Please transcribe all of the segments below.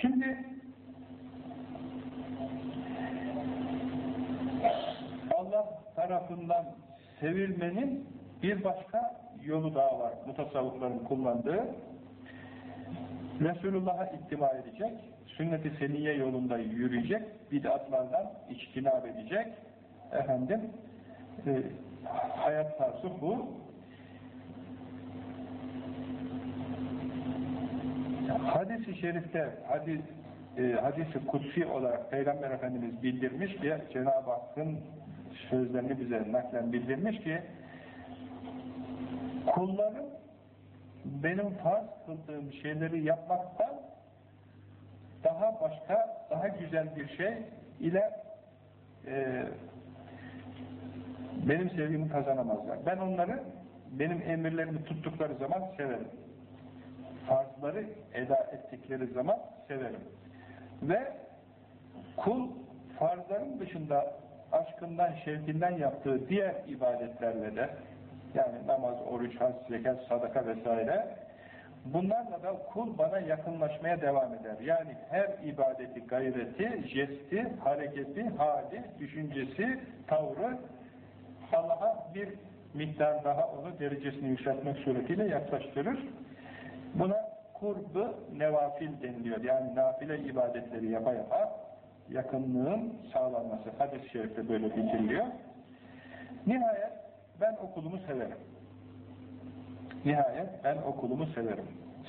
Şimdi Allah tarafından sevilmenin bir başka yolu daha var. Mutasavvıfların kullandığı. Resulullah'a ittiba edecek, sünnet-i seniye yolunda yürüyecek, bid'atlardan içtinab edecek. Efendim, e, hayat tarzı bu. Hadis-i şerifte, hadis, e, hadis-i kutsi olarak Peygamber Efendimiz bildirmiş ki, Cenab-ı Hakk'ın sözlerini bize naklen bildirmiş ki, kullarım benim farz kıldığım şeyleri yapmaktan daha başka, daha güzel bir şey ile e, benim sevgimi kazanamazlar. Ben onları benim emirlerimi tuttukları zaman severim. Farzları eda ettikleri zaman severim. Ve kul farzların dışında aşkından, şevkinden yaptığı diğer ibadetlerle de yani namaz, oruç, hac, zekat, sadaka vesaire bunlarla da kul bana yakınlaşmaya devam eder. Yani her ibadeti, gayreti, jesti, hareketi, hali, düşüncesi, tavrı Allah'a bir miktar daha onu derecesini yükseltmek suretiyle yaklaştırır. Buna kurbu nevafil deniliyor. Yani nafile ibadetleri yapa yapa yakınlığın sağlanması. Hadis-i şerifte böyle bildiriliyor. Nihayet ben okulumu severim. Nihayet ben okulumu severim.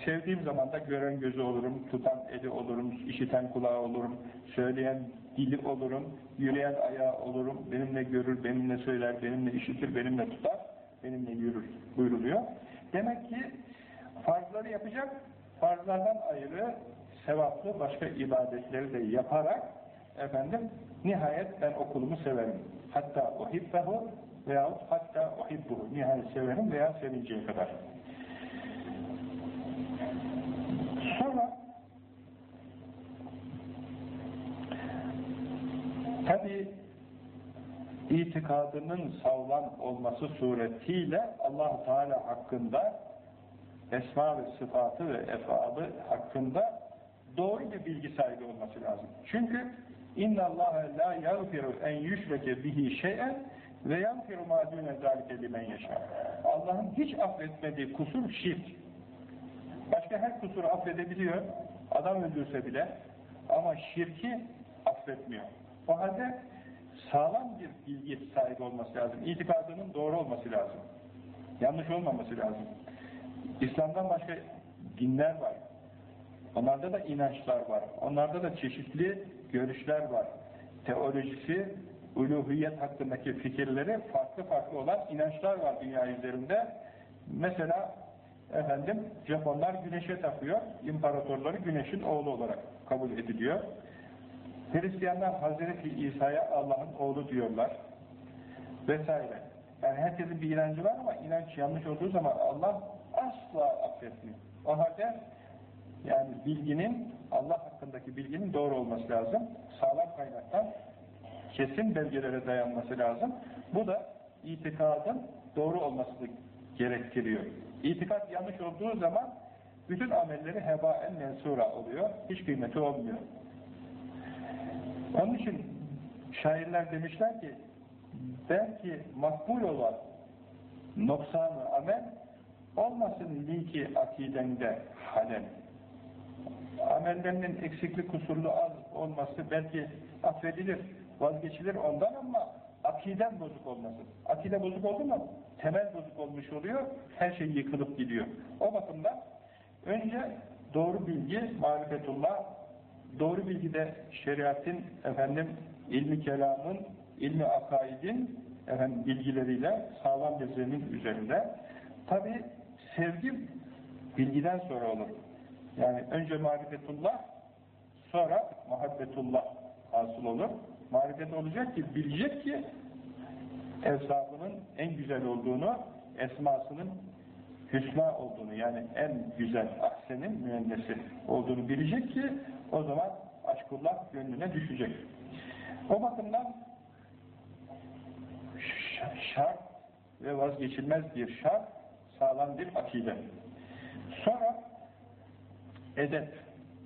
Sevdiğim zaman da gören gözü olurum, tutan eli olurum, işiten kulağı olurum, söyleyen dili olurum, yürüyen ayağı olurum, benimle görür, benimle söyler, benimle işitir, benimle tutar, benimle yürür buyruluyor. Demek ki farzları yapacak, farzlardan ayrı sevaplı başka ibadetleri de yaparak efendim nihayet ben okulumu severim. Hatta uhibbehu veyahut hatta uhibbuhu. Nihayet severim veya sevinceye kadar. Sonra tabi itikadının sağlam olması suretiyle allah Teala hakkında esma ve sıfatı ve efalı hakkında doğru bir bilgi sahibi olması lazım. Çünkü inna Allah la yaghfiru en yushreke bihi şey'en ve yaghfiru ma dune zalike limen yasha. Allah'ın hiç affetmediği kusur şirk. Başka her kusuru affedebiliyor. Adam öldürse bile ama şirki affetmiyor. O halde sağlam bir bilgi sahibi olması lazım. İtikadının doğru olması lazım. Yanlış olmaması lazım. İslam'dan başka dinler var. Onlarda da inançlar var. Onlarda da çeşitli görüşler var. Teolojisi, uluhiyet hakkındaki fikirleri farklı farklı olan inançlar var dünya üzerinde. Mesela efendim Japonlar güneşe tapıyor. İmparatorları güneşin oğlu olarak kabul ediliyor. Hristiyanlar Hazreti İsa'ya Allah'ın oğlu diyorlar. Vesaire. Yani herkesin bir inancı var ama inanç yanlış olduğu zaman Allah asla affetmiyor. O halde yani bilginin, Allah hakkındaki bilginin doğru olması lazım. Sağlam kaynaktan kesin belgelere dayanması lazım. Bu da itikadın doğru olmasını gerektiriyor. İtikat yanlış olduğu zaman bütün amelleri hebaen mensura oluyor. Hiç kıymeti olmuyor. Onun için şairler demişler ki belki makbul olan noksanı amel olmasın linki akidende halen. Amellerinin eksiklik kusurlu az olması belki affedilir, vazgeçilir ondan ama akiden bozuk olmasın. Akide bozuk oldu mu temel bozuk olmuş oluyor, her şey yıkılıp gidiyor. O bakımdan önce doğru bilgi, marifetullah, doğru bilgi de şeriatın, efendim, ilmi kelamın, ilmi akaidin efendim, bilgileriyle sağlam bir zemin üzerinde. Tabi sevgi bilgiden sonra olur. Yani önce marifetullah, sonra muhabbetullah asıl olur. Marifet olacak ki, bilecek ki evsafının en güzel olduğunu, esmasının hüsna olduğunu, yani en güzel aksenin müennesi olduğunu bilecek ki, o zaman aşkullah gönlüne düşecek. O bakımdan şart ve vazgeçilmez bir şart, sağlam bir akide. Sonra edep.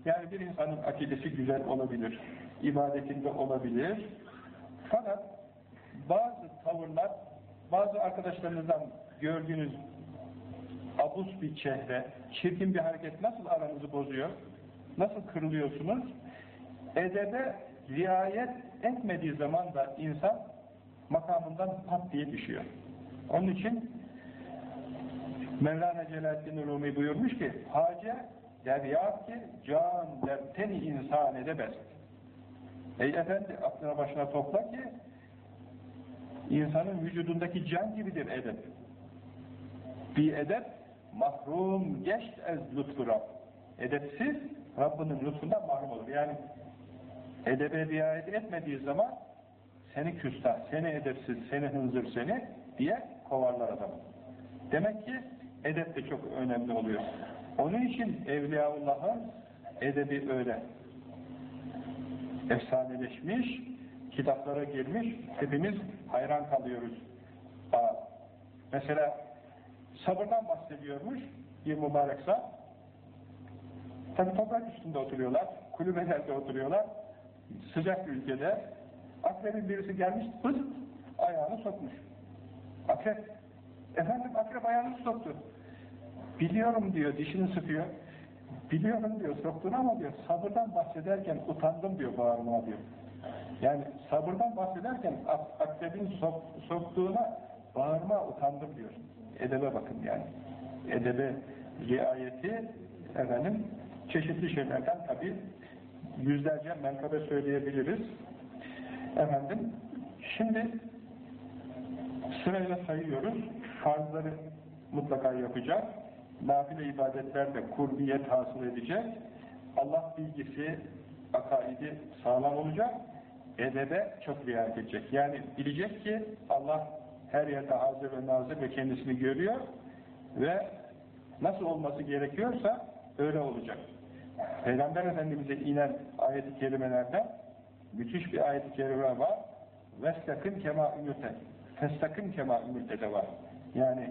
Yani bir insanın akidesi güzel olabilir, ibadetinde olabilir. Fakat bazı tavırlar, bazı arkadaşlarınızdan gördüğünüz abus bir çehre, çirkin bir hareket nasıl aranızı bozuyor? Nasıl kırılıyorsunuz? Edebe riayet etmediği zaman da insan makamından pat diye düşüyor. Onun için Mevlana Celaleddin Rumi buyurmuş ki Hace derya ki can derteni insan edebez. Ey efendi aklına başına topla ki insanın vücudundaki can gibidir edep. Bir edep mahrum geçt ez lütfu Rab. Edepsiz Rabbinin lütfundan mahrum olur. Yani edebe riayet etmediği zaman seni küstah, seni edepsiz, seni hınzır seni diye kovarlar adamı. Demek ki edep de çok önemli oluyor. Onun için Evliyaullah'ın edebi öyle. Efsaneleşmiş, kitaplara girmiş, hepimiz hayran kalıyoruz. Aa, mesela sabırdan bahsediyormuş bir mübarek. Tabi toprak üstünde oturuyorlar, kulübelerde oturuyorlar, sıcak bir ülkede. Akrebin birisi gelmiş, bızt ayağını sokmuş. Akrep, efendim akrep ayağını soktu. Biliyorum diyor, dişini sıkıyor. Biliyorum diyor, soktun ama diyor, sabırdan bahsederken utandım diyor bağırma diyor. Yani sabırdan bahsederken akrebin sok, soktuğuna bağırma utandım diyor. Edebe bakın yani. Edebe riayeti efendim çeşitli şeylerden tabi yüzlerce menkabe söyleyebiliriz. Efendim şimdi sırayla sayıyoruz. Farzları mutlaka yapacak. Nafile ibadetlerle kurbiyet hasıl edecek. Allah bilgisi, akaidi sağlam olacak. Edebe çok riayet edecek. Yani bilecek ki Allah her yerde hazır ve nazır ve kendisini görüyor ve nasıl olması gerekiyorsa öyle olacak. Peygamber Efendimiz'e inen ayet-i kerimelerde müthiş bir ayet-i kerime var. Vestakın kema ümürte. Festakın kema ümürte de var. Yani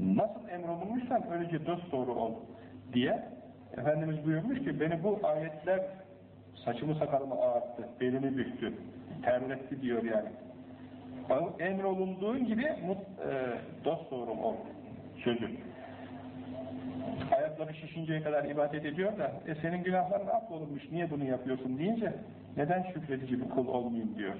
nasıl emrolunmuşsan öylece dost doğru ol diye Efendimiz buyurmuş ki beni bu ayetler saçımı sakalımı ağarttı, belimi büktü, terletti diyor yani. Emrolunduğun gibi mut, e, dost doğru ol sözü. Ayakları şişinceye kadar ibadet ediyor da e senin günahların affolunmuş niye bunu yapıyorsun deyince neden şükredici bir kul olmayayım diyor.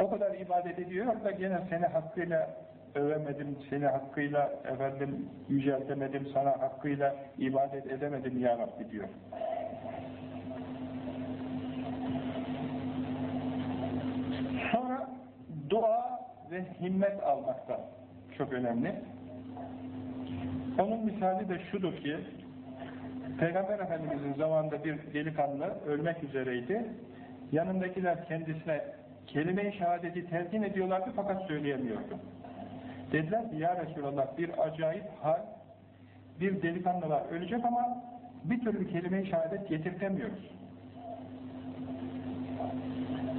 O kadar ibadet ediyor da gene seni hakkıyla övemedim, seni hakkıyla efendim yüceltemedim, sana hakkıyla ibadet edemedim ya Rabbi diyor. Sonra dua ve himmet almakta çok önemli. Onun misali de şudur ki Peygamber Efendimiz'in zamanında bir delikanlı ölmek üzereydi. Yanındakiler kendisine kelime-i şehadeti telkin ediyorlardı fakat söyleyemiyordu. Dediler ki ya Resulallah bir acayip hal bir delikanlı var ölecek ama bir türlü kelime-i şehadet getirtemiyoruz.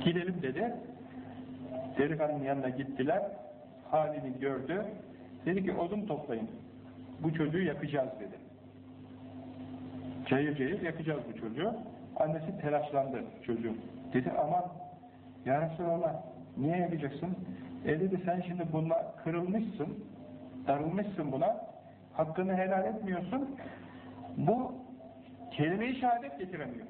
Gidelim dedi. Delikanlının yanına gittiler. Halini gördü. Dedi ki odun toplayın. Bu çocuğu yakacağız dedi. Cayır cayır yakacağız bu çocuğu. Annesi telaşlandı çocuğun. Dedi aman ya Resulallah niye yakacaksın? E dedi sen şimdi bununla kırılmışsın, darılmışsın buna, hakkını helal etmiyorsun, bu kelime-i şehadet getiremiyor.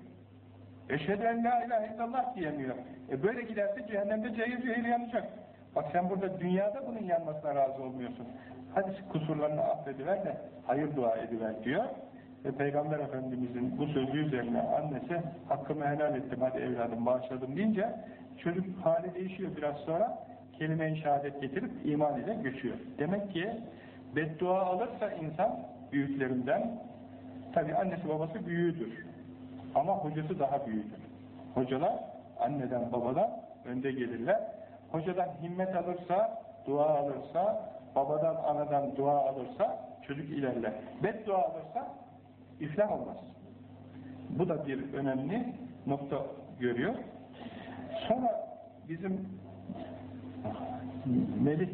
Eşhedü en la ilahe illallah diyemiyor. E böyle giderse cehennemde cayır cayır yanacak. Bak sen burada dünyada bunun yanmasına razı olmuyorsun. Hadi kusurlarını affediver de hayır dua ediver diyor. Ve Peygamber Efendimizin bu sözü üzerine annesi hakkımı helal ettim hadi evladım bağışladım deyince çocuk hali değişiyor biraz sonra kelime-i şehadet getirip iman ile göçüyor. Demek ki beddua alırsa insan büyüklerinden tabi annesi babası büyüğüdür. Ama hocası daha büyüdür. Hocalar anneden babadan önde gelirler. Hocadan himmet alırsa, dua alırsa, babadan anadan dua alırsa çocuk ilerler. Beddua alırsa iflah olmaz. Bu da bir önemli nokta görüyor. Sonra bizim Melih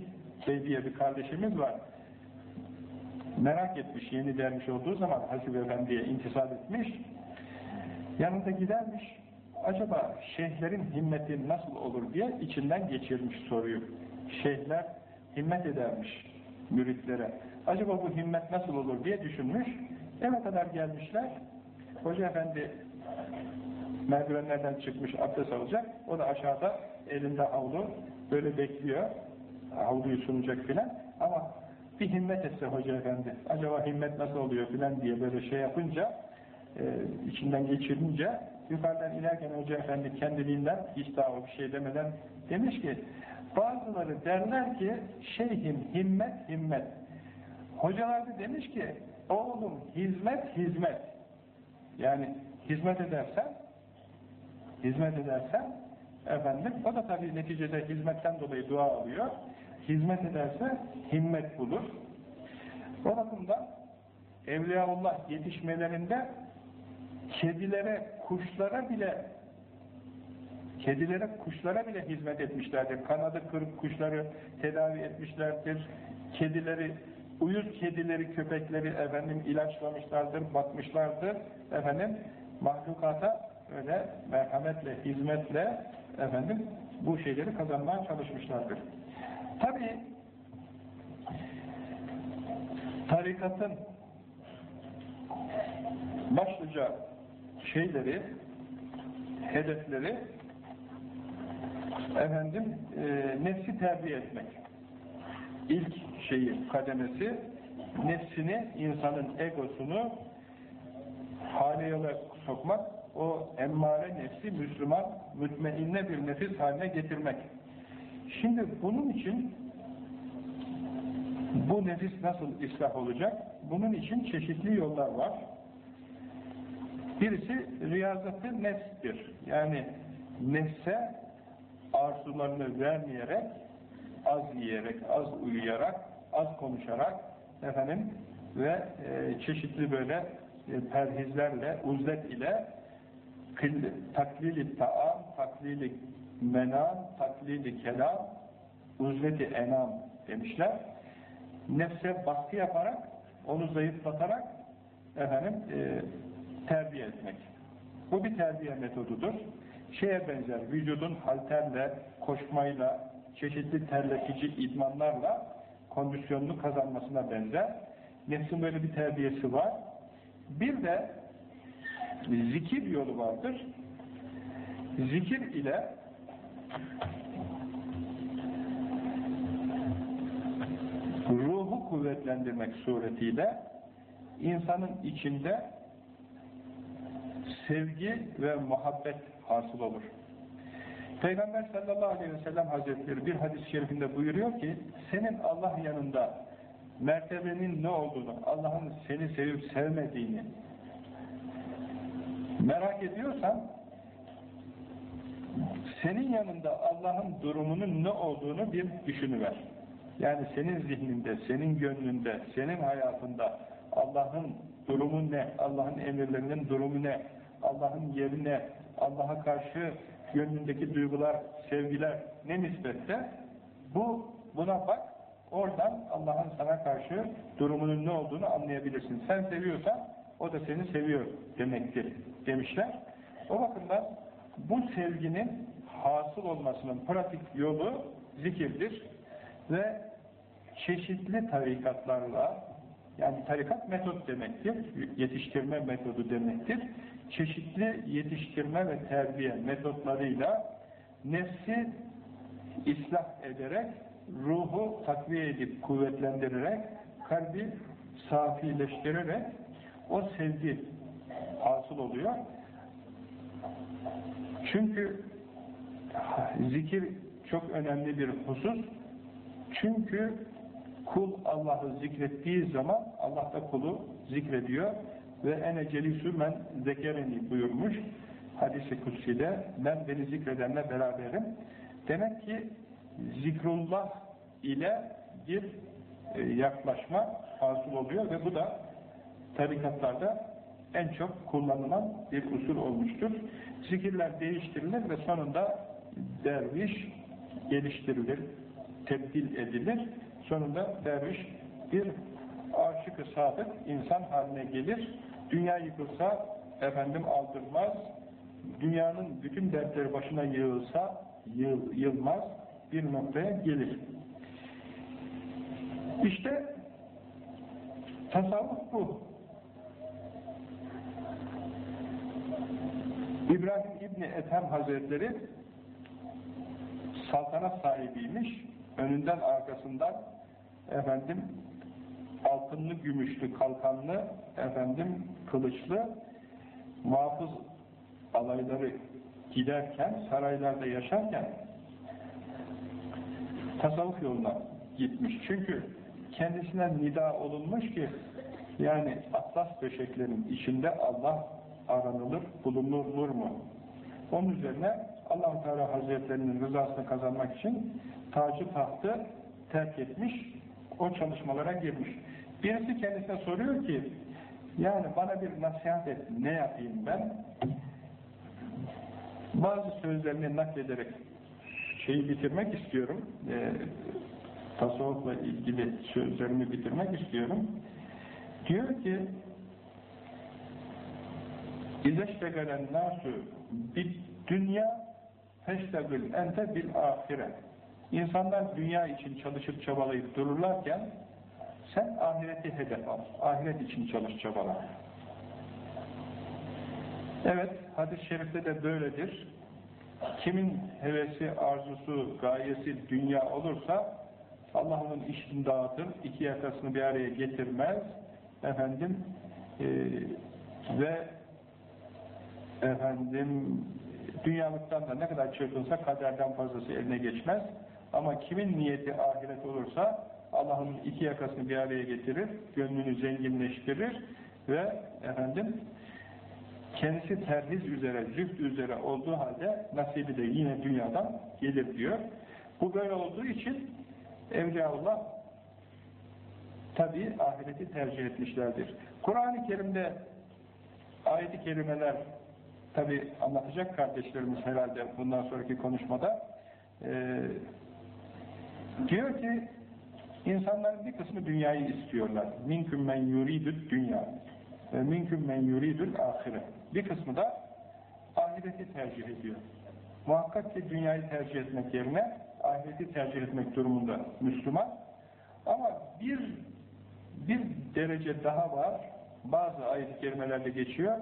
Bey diye bir kardeşimiz var. Merak etmiş, yeni dermiş olduğu zaman Hasip Efendi'ye intisap etmiş. Yanında gidermiş, acaba şeyhlerin himmeti nasıl olur diye içinden geçirmiş soruyu. Şeyhler himmet edermiş müritlere. Acaba bu himmet nasıl olur diye düşünmüş. Eve kadar gelmişler. Hoca efendi merdivenlerden çıkmış abdest alacak. O da aşağıda elinde havlu böyle bekliyor. Havluyu sunacak filan. Ama bir himmet etse hoca efendi. Acaba himmet nasıl oluyor filan diye böyle şey yapınca e, içinden geçirince yukarıdan inerken hoca efendi kendiliğinden hiç daha o bir şey demeden demiş ki bazıları derler ki şeyhim himmet himmet. Hocalar da demiş ki oğlum hizmet hizmet. Yani hizmet edersen hizmet edersen efendim o da tabii neticede hizmetten dolayı dua alıyor. Hizmet ederse himmet bulur. O bakımdan Evliyaullah yetişmelerinde kedilere, kuşlara bile kedilere, kuşlara bile hizmet etmişlerdir. Kanadı kırık kuşları tedavi etmişlerdir. Kedileri, uyuz kedileri, köpekleri efendim ilaçlamışlardır, bakmışlardır. Efendim mahlukata öyle merhametle, hizmetle efendim bu şeyleri kazanmaya çalışmışlardır. Tabi tarikatın başlıca şeyleri, hedefleri efendim e, nefsi terbiye etmek. İlk şeyi, kademesi nefsini, insanın egosunu hale yola sokmak, o emmare nefsi Müslüman, mütmeinne bir nefis haline getirmek. Şimdi bunun için bu nefis nasıl ıslah olacak? Bunun için çeşitli yollar var. Birisi riyazatı nefstir. Yani nefse arzularını vermeyerek, az yiyerek, az uyuyarak, az konuşarak efendim ve e, çeşitli böyle e, perhizlerle, uzlet ile taklili taam, taklili menam, taklili kelam, uzleti enam demişler. Nefse baskı yaparak, onu zayıflatarak efendim e, terbiye etmek. Bu bir terbiye metodudur. Şeye benzer, vücudun halterle, koşmayla, çeşitli terletici idmanlarla kondisyonunu kazanmasına benzer. Nefsin böyle bir terbiyesi var. Bir de zikir yolu vardır. Zikir ile ruhu kuvvetlendirmek suretiyle insanın içinde sevgi ve muhabbet hasıl olur. Peygamber sallallahu aleyhi ve sellem hazretleri bir hadis-i şerifinde buyuruyor ki senin Allah yanında mertebenin ne olduğunu, Allah'ın seni sevip sevmediğini merak ediyorsan senin yanında Allah'ın durumunun ne olduğunu bir düşünüver. Yani senin zihninde, senin gönlünde, senin hayatında Allah'ın durumu ne, Allah'ın emirlerinin durumu ne, Allah'ın yerine, Allah'a karşı gönlündeki duygular, sevgiler ne nispette? Bu, buna bak, oradan Allah'ın sana karşı durumunun ne olduğunu anlayabilirsin. Sen seviyorsan, o da seni seviyor demektir demişler. O bakımdan bu sevginin hasıl olmasının pratik yolu zikirdir ve çeşitli tarikatlarla yani tarikat metot demektir, yetiştirme metodu demektir. Çeşitli yetiştirme ve terbiye metotlarıyla nefsi ıslah ederek, ruhu takviye edip kuvvetlendirerek, kalbi safileştirerek o sevgi hasıl oluyor. Çünkü zikir çok önemli bir husus. Çünkü kul Allah'ı zikrettiği zaman Allah da kulu zikrediyor ve ene celisü men zekereni buyurmuş hadis-i kutsiyle ben beni zikredenle beraberim. Demek ki zikrullah ile bir e, yaklaşma hasıl oluyor ve bu da tarikatlarda en çok kullanılan bir usul olmuştur. Zikirler değiştirilir ve sonunda derviş geliştirilir, tebdil edilir. Sonunda derviş bir aşık-ı sadık insan haline gelir. Dünya yıkılsa efendim aldırmaz. Dünyanın bütün dertleri başına yığılsa yıl, yılmaz bir noktaya gelir. İşte tasavvuf bu. İbrahim İbni Ethem Hazretleri saltanat sahibiymiş. Önünden arkasından efendim altınlı, gümüşlü, kalkanlı, efendim kılıçlı muhafız alayları giderken, saraylarda yaşarken tasavvuf yoluna gitmiş. Çünkü kendisine nida olunmuş ki yani atlas döşeklerin içinde Allah aranılır, bulunulur mu? Onun üzerine allah Teala Hazretlerinin rızasını kazanmak için tacı tahtı terk etmiş, o çalışmalara girmiş. Birisi kendisine soruyor ki, yani bana bir nasihat et, ne yapayım ben? Bazı sözlerini naklederek şeyi bitirmek istiyorum, e, tasavvufla ilgili sözlerimi bitirmek istiyorum. Diyor ki, İzeştegelen nasu bir dünya feştegül ente bil ahire. İnsanlar dünya için çalışıp çabalayıp dururlarken sen ahireti hedef al. Ahiret için çalış çabala. Evet, hadis-i şerifte de böyledir. Kimin hevesi, arzusu, gayesi dünya olursa Allah onun işini dağıtır, iki yakasını bir araya getirmez. Efendim e, ve efendim dünyalıktan da ne kadar çırpınsa kaderden fazlası eline geçmez. Ama kimin niyeti ahiret olursa Allah'ın iki yakasını bir araya getirir, gönlünü zenginleştirir ve efendim kendisi terhiz üzere, züht üzere olduğu halde nasibi de yine dünyadan gelir diyor. Bu böyle olduğu için Evliyaullah tabi ahireti tercih etmişlerdir. Kur'an-ı Kerim'de ayet-i kerimeler tabi anlatacak kardeşlerimiz herhalde bundan sonraki konuşmada e, diyor ki insanların bir kısmı dünyayı istiyorlar. Minküm men yuridü dünya ve minküm men yuridül ahire. Bir kısmı da ahireti tercih ediyor. Muhakkak ki dünyayı tercih etmek yerine ahireti tercih etmek durumunda Müslüman. Ama bir bir derece daha var. Bazı ayet-i kerimelerde geçiyor.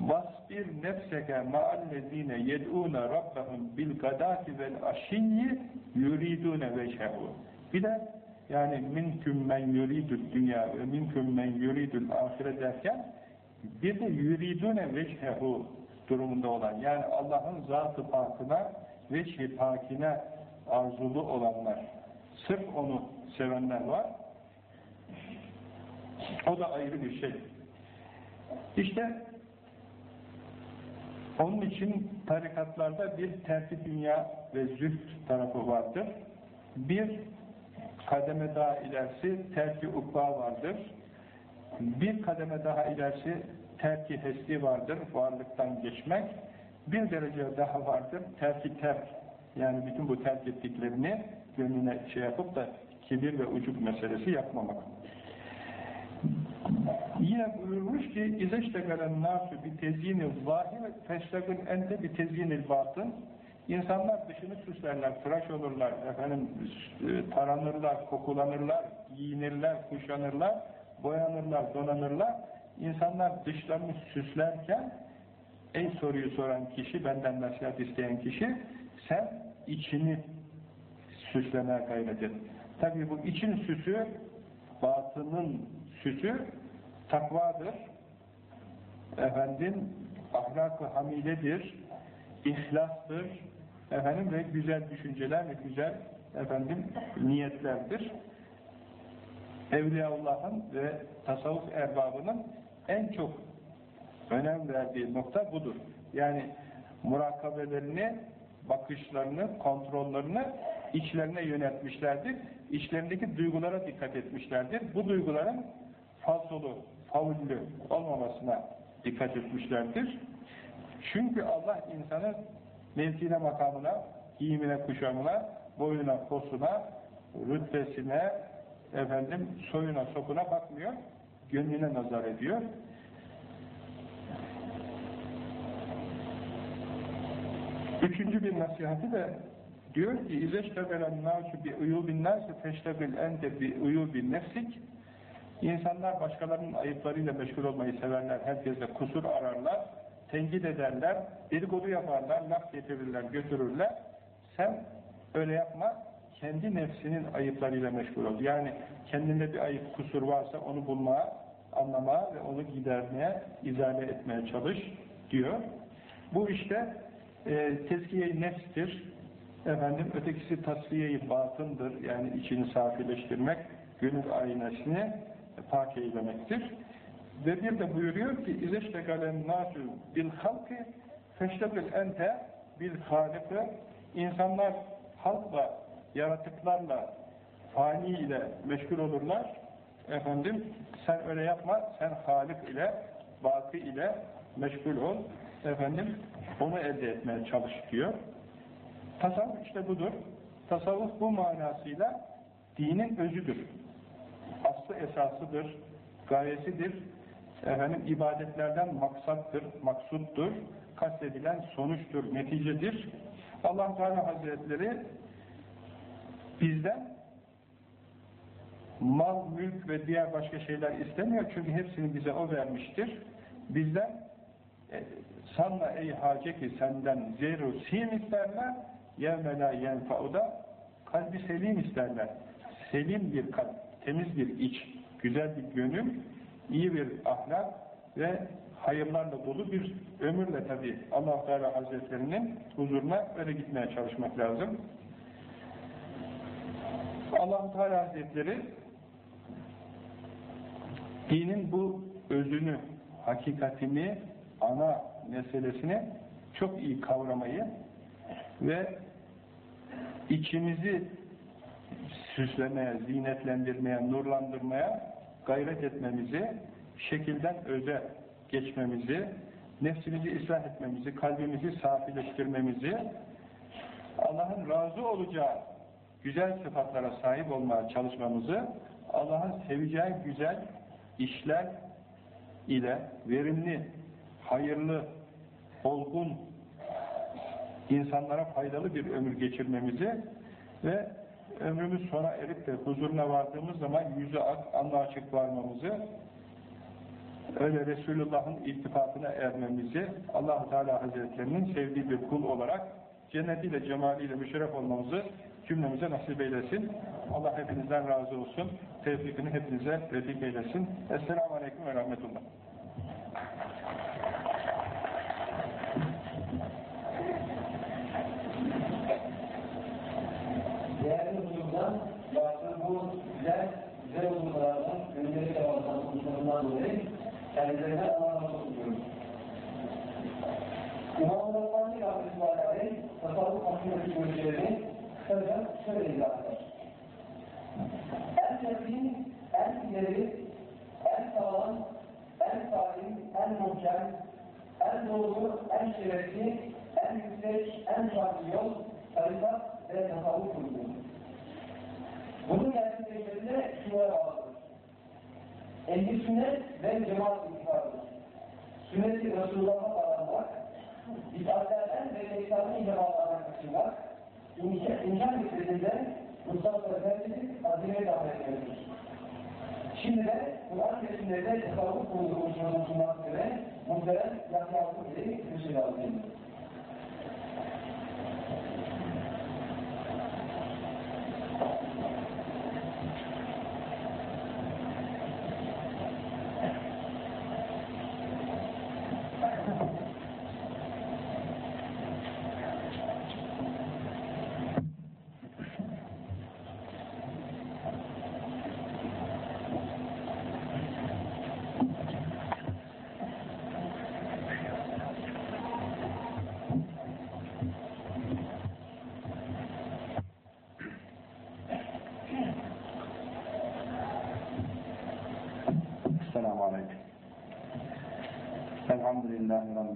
Vasbir nefseke ma'allezine yed'ûne rabbahum bil gadati vel aşiyyi yuridûne veşehu. Bir de yani minküm men yuridül dünya ve minküm men yuridül ahire derken bir de yuridûne veşehu durumunda olan yani Allah'ın zat-ı pakına veçh-i pakine arzulu olanlar. Sırf onu sevenler var. O da ayrı bir şey. İşte onun için tarikatlarda bir terki dünya ve züht tarafı vardır. Bir kademe daha ilerisi terki ukba vardır. Bir kademe daha ilerisi terki hesli vardır, varlıktan geçmek. Bir derece daha vardır, terki terk. Yani bütün bu terk ettiklerini gönlüne şey yapıp da kibir ve ucub meselesi yapmamak. Yine buyurmuş ki İzeştegelen nasu bi tezyinil zahir feştegün ente bi tezyinil batın İnsanlar dışını süslerler, tıraş olurlar, efendim e, taranırlar, kokulanırlar, giyinirler, kuşanırlar, boyanırlar, donanırlar. İnsanlar dışlarını süslerken ey soruyu soran kişi, benden nasihat isteyen kişi sen içini süslemeye gayret et. Tabi bu için süsü batının süsü takvadır, efendim ahlak-ı hamiledir, ihlastır, efendim ve güzel düşünceler ve güzel efendim niyetlerdir. Evliyaullah'ın ve tasavvuf erbabının en çok önem verdiği nokta budur. Yani murakabelerini, bakışlarını, kontrollerini içlerine yöneltmişlerdir. İçlerindeki duygulara dikkat etmişlerdir. Bu duyguların fazlolu, favullü olmamasına dikkat etmişlerdir. Çünkü Allah insanı mevkine, makamına, giyimine, kuşamına, boyuna, posuna, rütbesine, efendim soyuna, sopuna bakmıyor, gönlüne nazar ediyor. Üçüncü bir nasihati de diyor ki اِذَشْتَبَلَ النَّاسُ بِعُيُوبِ النَّاسِ فَشْتَبِلْ اَنْتَ بِعُيُوبِ nefsik İnsanlar başkalarının ayıplarıyla meşgul olmayı severler. Herkese kusur ararlar, tenkit ederler, dedikodu yaparlar, laf getirirler, götürürler. Sen öyle yapma, kendi nefsinin ayıplarıyla meşgul ol. Yani kendinde bir ayıp, kusur varsa onu bulmaya, anlamaya ve onu gidermeye, izale etmeye çalış diyor. Bu işte e, tezkiye-i nefstir. Efendim, ötekisi tasfiye-i batındır. Yani içini safileştirmek, gönül aynesini pak eylemektir. Ve bir de buyuruyor ki bil halki feştegil ente bil haliki insanlar halkla, yaratıklarla, fani ile meşgul olurlar. Efendim sen öyle yapma, sen Halik ile, Batı ile meşgul ol. Efendim onu elde etmeye çalış diyor. Tasavvuf işte budur. Tasavvuf bu manasıyla dinin özüdür aslı esasıdır, gayesidir, efendim ibadetlerden maksattır, maksuttur, kastedilen sonuçtur, neticedir. Allah Teala Hazretleri bizden mal, mülk ve diğer başka şeyler istemiyor çünkü hepsini bize o vermiştir. Bizden e, sanma ey hace ki senden zeyru sim isterler yevme la yenfa'uda kalbi selim isterler. Selim bir kalp temiz bir iç, güzel bir gönül, iyi bir ahlak ve hayırlarla dolu bir ömürle tabi allah Teala Hazretlerinin huzuruna öyle gitmeye çalışmak lazım. allah Teala Hazretleri dinin bu özünü, hakikatini, ana meselesini çok iyi kavramayı ve içimizi süslemeye, zinetlendirmeye, nurlandırmaya gayret etmemizi, şekilden öze geçmemizi, nefsimizi ıslah etmemizi, kalbimizi safileştirmemizi, Allah'ın razı olacağı güzel sıfatlara sahip olmaya çalışmamızı, Allah'ın seveceği güzel işler ile verimli, hayırlı, olgun, insanlara faydalı bir ömür geçirmemizi ve ömrümüz sona erip de huzuruna vardığımız zaman yüzü ak, anla açık varmamızı, öyle Resulullah'ın iltifatına ermemizi, allah Teala Hazretlerinin sevdiği bir kul olarak cennetiyle, cemaliyle müşerref olmamızı cümlemize nasip eylesin. Allah hepinizden razı olsun. Tevfikini hepinize refik eylesin. Esselamu Aleyküm ve Rahmetullah. Konuşmalarından dolayı kendilerine Allah'a sokuyoruz. İmam Rabbani Rahmetullahi Aleyh, tasavvuf hakkındaki görüşlerini kısaca şöyle izah. En sevdiğin, en ileri, en sağlam, en salim, en muhkem, en doğru, en şerefli, en yüksek, en yol, tarikat ve tasavvuf kurduğu. Bunun gerçekleşmesine şunlara bağlıdır. Ehli sünnet ve cemaat ittifakıdır. Sünnet-i Resulullah'a bağlanmak, bid'atlerden ve şeytanın cemaatlarına kaçınmak, imkan getirdiğinde ruhsal efendisi azime davet etmelidir. Şimdi de Kur'an ve sünnete tasavvuf konusunu sunmak üzere muhterem ile bir şey lazım.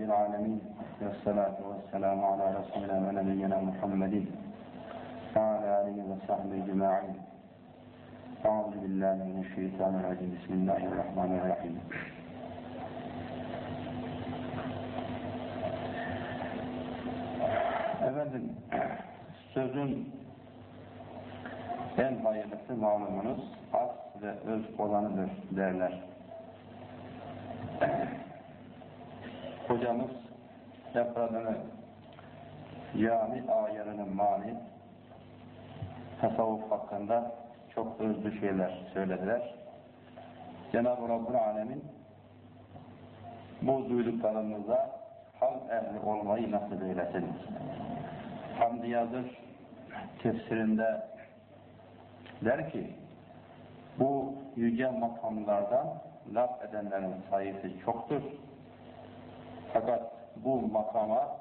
Rabbil alemin. Vessalatu vesselamu ala Resulina ve nebiyyina Muhammedin. Ve ala alihi ve sahbihi cema'in. Euzu billahi mineşşeytanirracim. Bismillahirrahmanirrahim. Efendim, sözün en hayırlısı malumunuz az ve öz olanıdır derler. Hocamız yaprağını cami ayarının mani tasavvuf hakkında çok özlü şeyler söylediler. Cenab-ı Rabbül Alemin bu duyduklarımıza hal ehli olmayı nasip eylesin. Hamdi Yazır tefsirinde der ki bu yüce makamlardan laf edenlerin sayısı çoktur. Fakat bu makama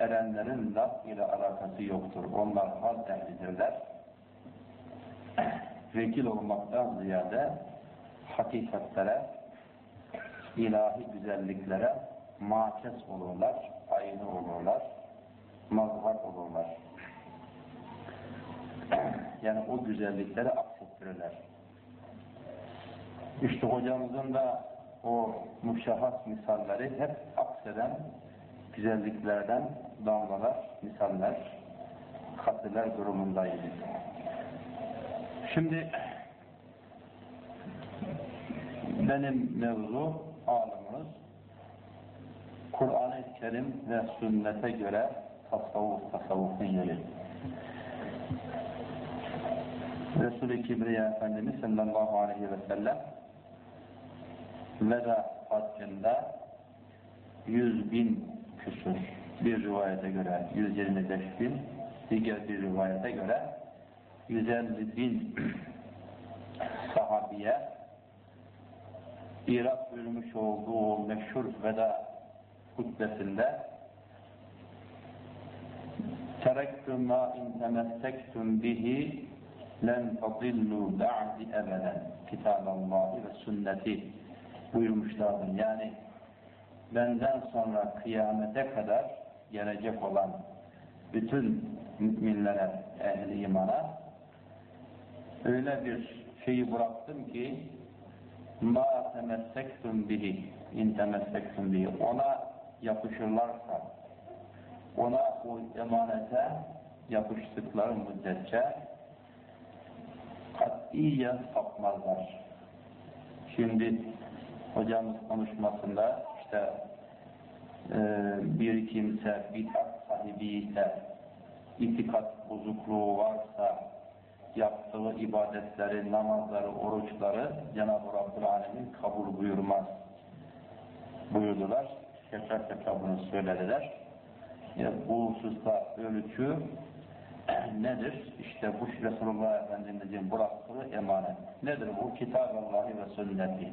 erenlerin laf ile alakası yoktur. Onlar hal ehlidirler. Vekil olmaktan ziyade hakikatlere, ilahi güzelliklere maçes olurlar, aynı olurlar, mazhar olurlar. Yani o güzellikleri aksettirirler. İşte hocamızın da o müşahhas misalleri hep akseden güzelliklerden damlalar, misaller, katiler durumundaydı. Şimdi benim mevzu, alımımız Kur'an-ı Kerim ve sünnete göre tasavvuf, tasavvufun yeri. Resul-i Kibriya Efendimiz sallallahu aleyhi ve sellem veda haccında yüz bin küsur bir rivayete göre 125 bin diğer bir rivayete göre 150 bin sahabiye Irak bölmüş olduğu meşhur veda hutbesinde terektüm ma in temessektum bihi len tadillu ba'di ebeden kitaballahi ve sünneti buyurmuşlardır. Yani benden sonra kıyamete kadar gelecek olan bütün müminlere, ehli imana öyle bir şeyi bıraktım ki ma temessektum bihi in temessektum bihi ona yapışırlarsa ona o emanete yapıştıkları müddetçe katiyen sapmazlar. Şimdi hocamız konuşmasında işte e, bir kimse bid'at sahibi ise itikat bozukluğu varsa yaptığı ibadetleri, namazları, oruçları Cenab-ı Rabbül Alemin kabul buyurmaz buyurdular. Tekrar tekrar bunu söylediler. Ya, bu hususta ölçü nedir? İşte bu Resulullah Efendimiz'in bıraktığı emanet. Nedir bu? Kitab-ı ve sünneti.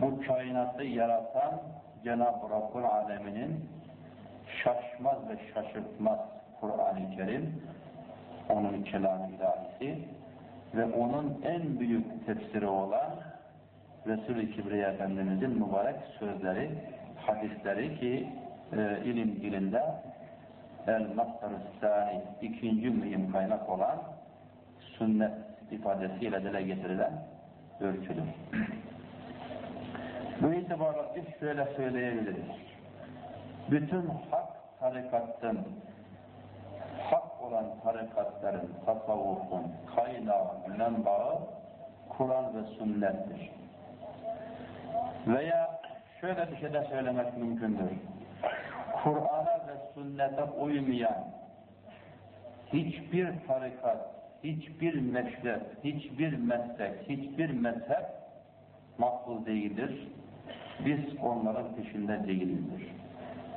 Bu kainatı yaratan Cenab-ı Rabbül Alemin'in şaşmaz ve şaşırtmaz Kur'an-ı Kerim onun kelam ilahisi ve onun en büyük tefsiri olan Resul-i Kibriya Efendimiz'in mübarek sözleri, hadisleri ki e, ilim dilinde el-Mastar-ı ikinci mühim kaynak olan sünnet ifadesiyle dile getirilen ölçüdür. Bu itibarla biz şöyle söyleyebiliriz. Bütün hak tarikatın, hak olan tarikatların, tasavvufun kaynağı, menbaı Kur'an ve sünnettir. Veya şöyle bir şey de söylemek mümkündür. Kur'an'a ve sünnete uymayan hiçbir tarikat, hiçbir meşrep, hiçbir meslek, hiçbir mezhep makbul değildir. Biz onların peşinde değilizdir.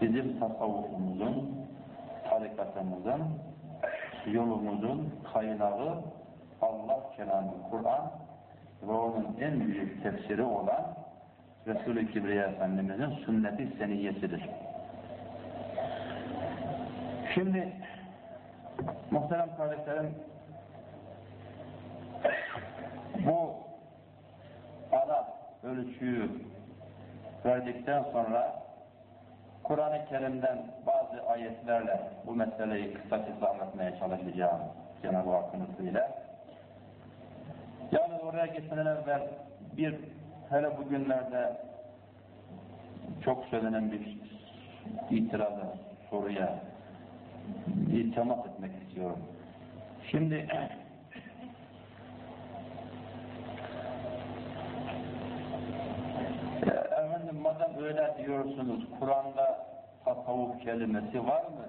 Bizim tasavvufumuzun, tarikatımızın, yolumuzun kaynağı Allah kelamı Kur'an ve onun en büyük tefsiri olan Resul-i Kibriya Efendimiz'in sünneti seniyyesidir. Şimdi muhterem kardeşlerim bu ana ölçüyü verdikten sonra Kur'an-ı Kerim'den bazı ayetlerle bu meseleyi kısa kısa anlatmaya çalışacağım Cenab-ı Hakk'ın ismiyle. Yani oraya geçmeden evvel bir hele bugünlerde çok söylenen bir itiraza, soruya iltimas etmek istiyorum. Şimdi efendim madem öyle diyorsunuz Kur'an'da tasavvuf kelimesi var mı?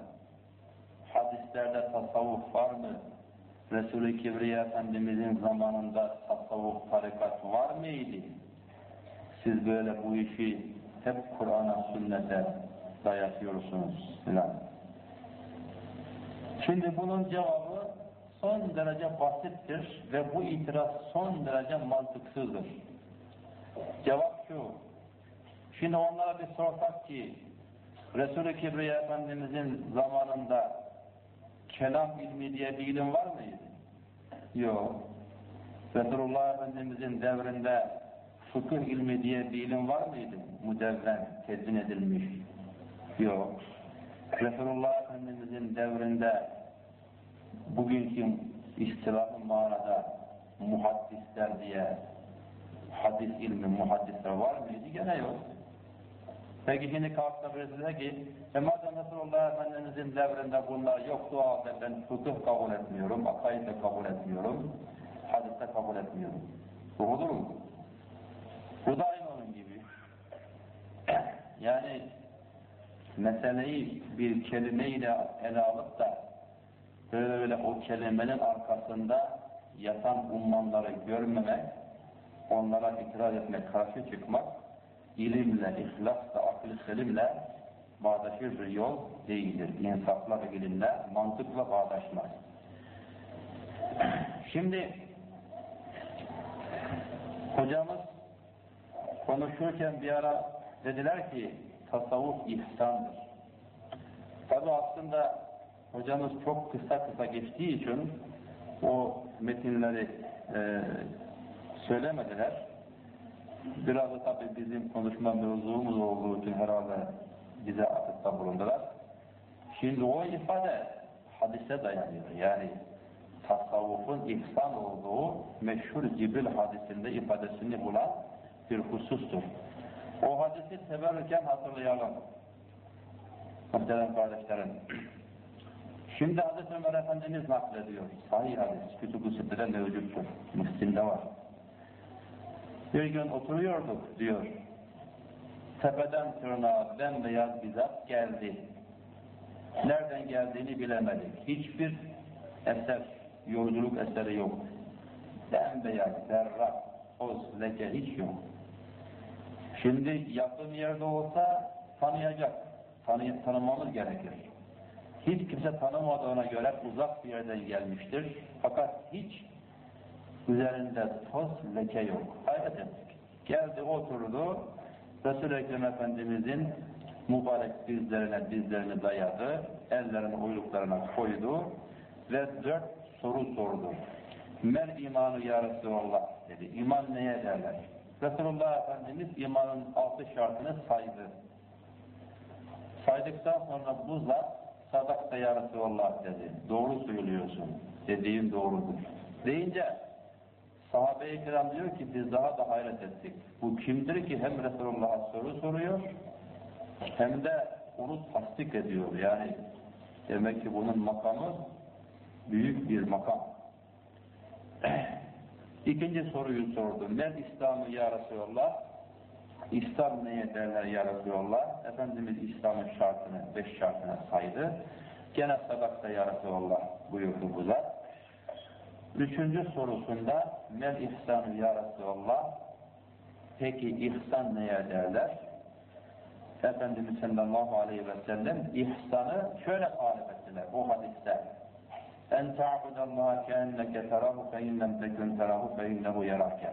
Hadislerde tasavvuf var mı? Resul-i Kibriya Efendimizin zamanında tasavvuf tarikat var mıydı? Siz böyle bu işi hep Kur'an'a, sünnete dayatıyorsunuz filan. Şimdi bunun cevabı son derece basittir ve bu itiraz son derece mantıksızdır. Cevap şu. Şimdi onlara bir sorsak ki Resul-i Kibriya Efendimizin zamanında kelam ilmi diye bir ilim var mıydı? Yok. Resulullah Efendimizin devrinde fıkıh ilmi diye bir ilim var mıydı? Müdevven, tedvin edilmiş. Yok. Resulullah Efendimizin devrinde bugünkü istilahı manada muhaddisler diye hadis ilmi muhaddisler var mıydı? Gene yok. Peki kalksa birisi de ki e madem Resulullah Efendimizin devrinde bunlar yoktu halde ben fıkıh kabul etmiyorum, akaid de kabul etmiyorum, hadiste kabul etmiyorum. Bu olur mu? Bu da aynı onun gibi. Yani meseleyi bir kelimeyle ele alıp da böyle o kelimenin arkasında yatan ummanları görmemek, onlara itiraz etmek, karşı çıkmak, ilimle, ihlasla, akıl selimle bağdaşır bir yol değildir. İnsafla ve ilimle, mantıkla bağdaşmaz. Şimdi hocamız konuşurken bir ara dediler ki tasavvuf ihsandır. Tabi aslında hocamız çok kısa kısa geçtiği için o metinleri e, söylemediler. Biraz da tabi bizim konuşma mevzuumuz olduğu için herhalde bize atıfta bulundular. Şimdi o ifade hadise dayanıyor. Yani tasavvufun ihsan olduğu meşhur Cibril hadisinde ifadesini bulan bir husustur. O hadisi severken hatırlayalım. Muhterem kardeşlerim. Şimdi Hazreti Ömer Efendimiz naklediyor. Sahih hadis. Kütüb-ü Sitte'de mevcuttur. Müslim'de var. Bir gün oturuyorduk diyor. Tepeden tırnağa bembeyaz bir zat geldi. Nereden geldiğini bilemedik. Hiçbir eser, yolculuk eseri yok. Bembeyaz, berrak, toz, leke hiç yok. Şimdi yakın yerde olsa tanıyacak. Tanı tanımamız gerekir. Hiç kimse tanımadığına göre uzak bir yerden gelmiştir. Fakat hiç üzerinde toz, leke yok. Hayret ettik. Geldi oturdu. Resul-i Ekrem Efendimizin mübarek dizlerine dizlerini dayadı. Ellerini uyluklarına koydu. Ve dört soru sordu. Mer imanı ya Resulallah dedi. İman neye derler? Resulullah Efendimiz imanın altı şartını saydı. Saydıktan sonra bu zat sadakta ya Resulallah dedi. Doğru söylüyorsun. Dediğin doğrudur. Deyince sahabe-i kiram diyor ki biz daha da hayret ettik. Bu kimdir ki hem Resulullah'a soru soruyor hem de onu tasdik ediyor. Yani demek ki bunun makamı büyük bir makam. İkinci soruyu sordum. Ne İslam'ı ya Resulallah? İslam neye derler ya Resulallah? Efendimiz İslam'ın şartını, beş şartını saydı. Gene sadakta ya Resulallah buyurdu bu zat. Üçüncü sorusunda Mel ihsanı ya Resulallah Peki ihsan neye derler? Efendimiz sallallahu aleyhi ve sellem ihsanı şöyle tarif ettiler bu hadiste. En ta'budallaha keenneke terahu fe in lem tekun terahu fe innehu yarake.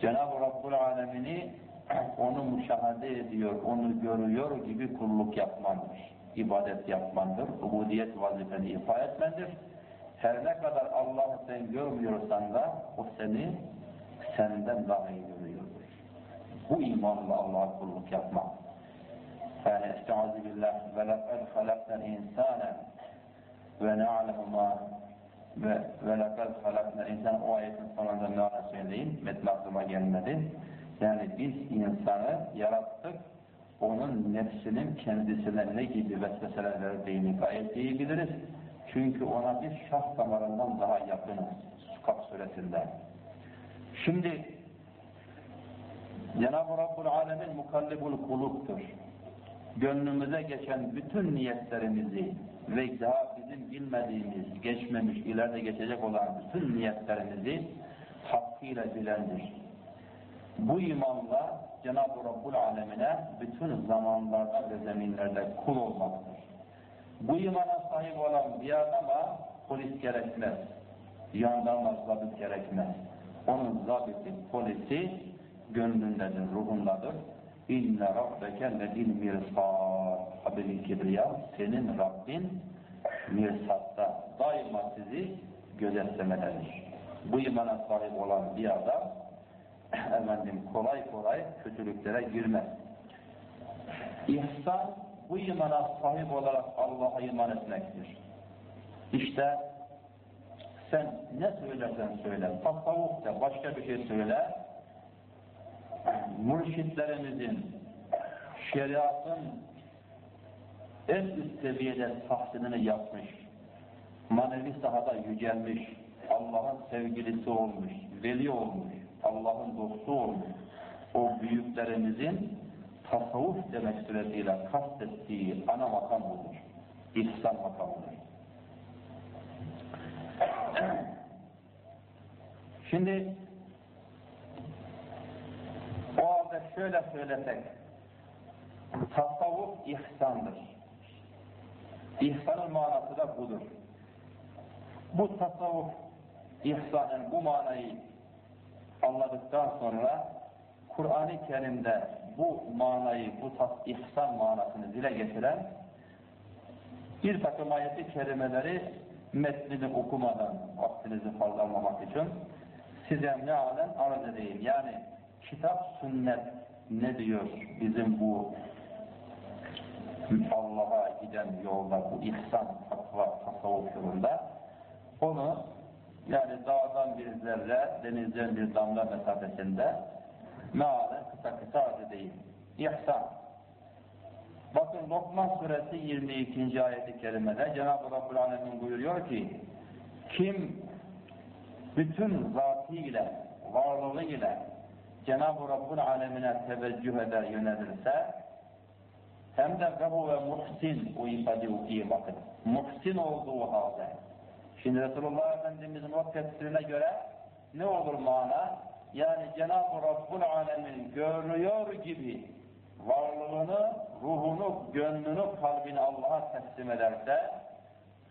Cenab-ı Rabbul Alemini onu müşahede ediyor, onu görüyor gibi kulluk yapmandır. İbadet yapmandır, ubudiyet vazifeni ifa etmendir. Her ne kadar Allah'ı sen görmüyorsan da o seni senden daha iyi görüyordur. Bu imanla Allah'a kulluk yapmak. Yani estaizu billah ve lekad halaknel insane ve ne'alehu ma ve lekad halaknel insan o ayetin sonunda meana söyleyeyim. Metni aklıma gelmedi. Yani biz insanı yarattık onun nefsinin kendisine ne gibi vesveseler verdiğini gayet iyi biliriz. Çünkü ona bir şah damarından daha yakınız. Kaf suresinde. Şimdi Cenab-ı Rabbul Alemin mukallibul kuluptur. Gönlümüze geçen bütün niyetlerimizi ve daha bizim bilmediğimiz, geçmemiş, ileride geçecek olan bütün niyetlerimizi hakkıyla bilendir. Bu imanla Cenab-ı Rabbul Alemine bütün zamanlarda ve zeminlerde kul olmaktır. Bu imana sahip olan bir adama polis gerekmez. Yandarma zabit gerekmez. Onun zabiti, polisi gönlündedir, ruhundadır. İnne rabbeke ledil mirsad habili kibriya senin Rabbin mirsatta daima sizi gözetlemededir. Bu imana sahip olan bir adam efendim kolay kolay kötülüklere girmez. İhsan bu imana sahip olarak Allah'a iman etmektir. İşte sen ne söylersen söyle, tasavvuf da başka bir şey söyle, mürşitlerimizin, şeriatın en üst seviyede tahsinini yapmış, manevi sahada yücelmiş, Allah'ın sevgilisi olmuş, veli olmuş, Allah'ın dostu olmuş, o büyüklerimizin tasavvuf demek suretiyle kastettiği ana makam budur. İhsan makamıdır. Şimdi o halde şöyle söylesek tasavvuf ihsandır. İhsanın manası da budur. Bu tasavvuf ihsanın bu manayı anladıktan sonra Kur'an-ı Kerim'de bu manayı, bu ihsan manasını dile getiren bir takım ayeti kerimeleri metnini okumadan vaktinizi fazla almamak için size mealen arz edeyim. Yani kitap, sünnet ne diyor bizim bu Allah'a giden yolda, bu ihsan, takva, tasavvuf yolunda onu yani dağdan bir zerre, denizden bir damla mesafesinde mealen kısa arz edeyim. İhsan. Bakın Lokman suresi 22. ayeti kerimede Cenab-ı Rabbül Alemin buyuruyor ki kim bütün zatıyla, varlığıyla Cenab-ı Rabbül Alemine teveccüh eder, yönelirse hem de ve ve muhsin o ifade okuyor bakın. Muhsin olduğu halde. Şimdi Resulullah Efendimiz'in o tefsirine göre ne olur mana? Yani Cenab-ı Rabbul Alemin görüyor gibi varlığını, ruhunu, gönlünü, kalbini Allah'a teslim ederse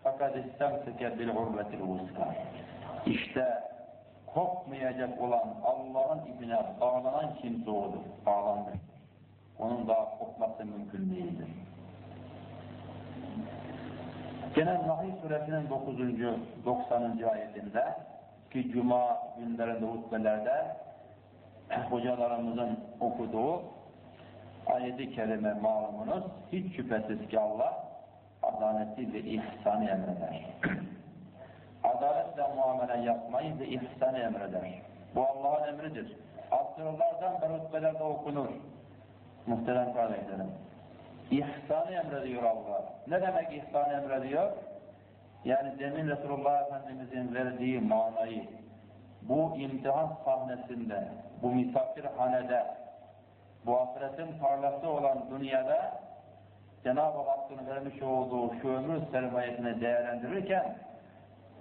fakat istemseke bil urvetil vuska. İşte kopmayacak olan Allah'ın ipine bağlanan kimse odur. Bağlanmıştır. Onun daha kopması mümkün değildir. Gene Nahl suresinin 9. 90. ayetinde ki cuma günlerinde hutbelerde hocalarımızın okuduğu ayeti kerime malumunuz hiç şüphesiz ki Allah adaleti ve ihsanı emreder. Adaletle muamele yapmayı ve ihsanı emreder. Bu Allah'ın emridir. Asırlardan beri hutbelerde okunur. Muhterem kardeşlerim. İhsanı emrediyor Allah. Ne demek ihsanı emrediyor? Yani demin Resulullah Efendimizin verdiği manayı bu imtihan sahnesinde, bu misafirhanede, bu ahiretin tarlası olan dünyada Cenab-ı Hakk'ın vermiş olduğu şu ömür sermayesini değerlendirirken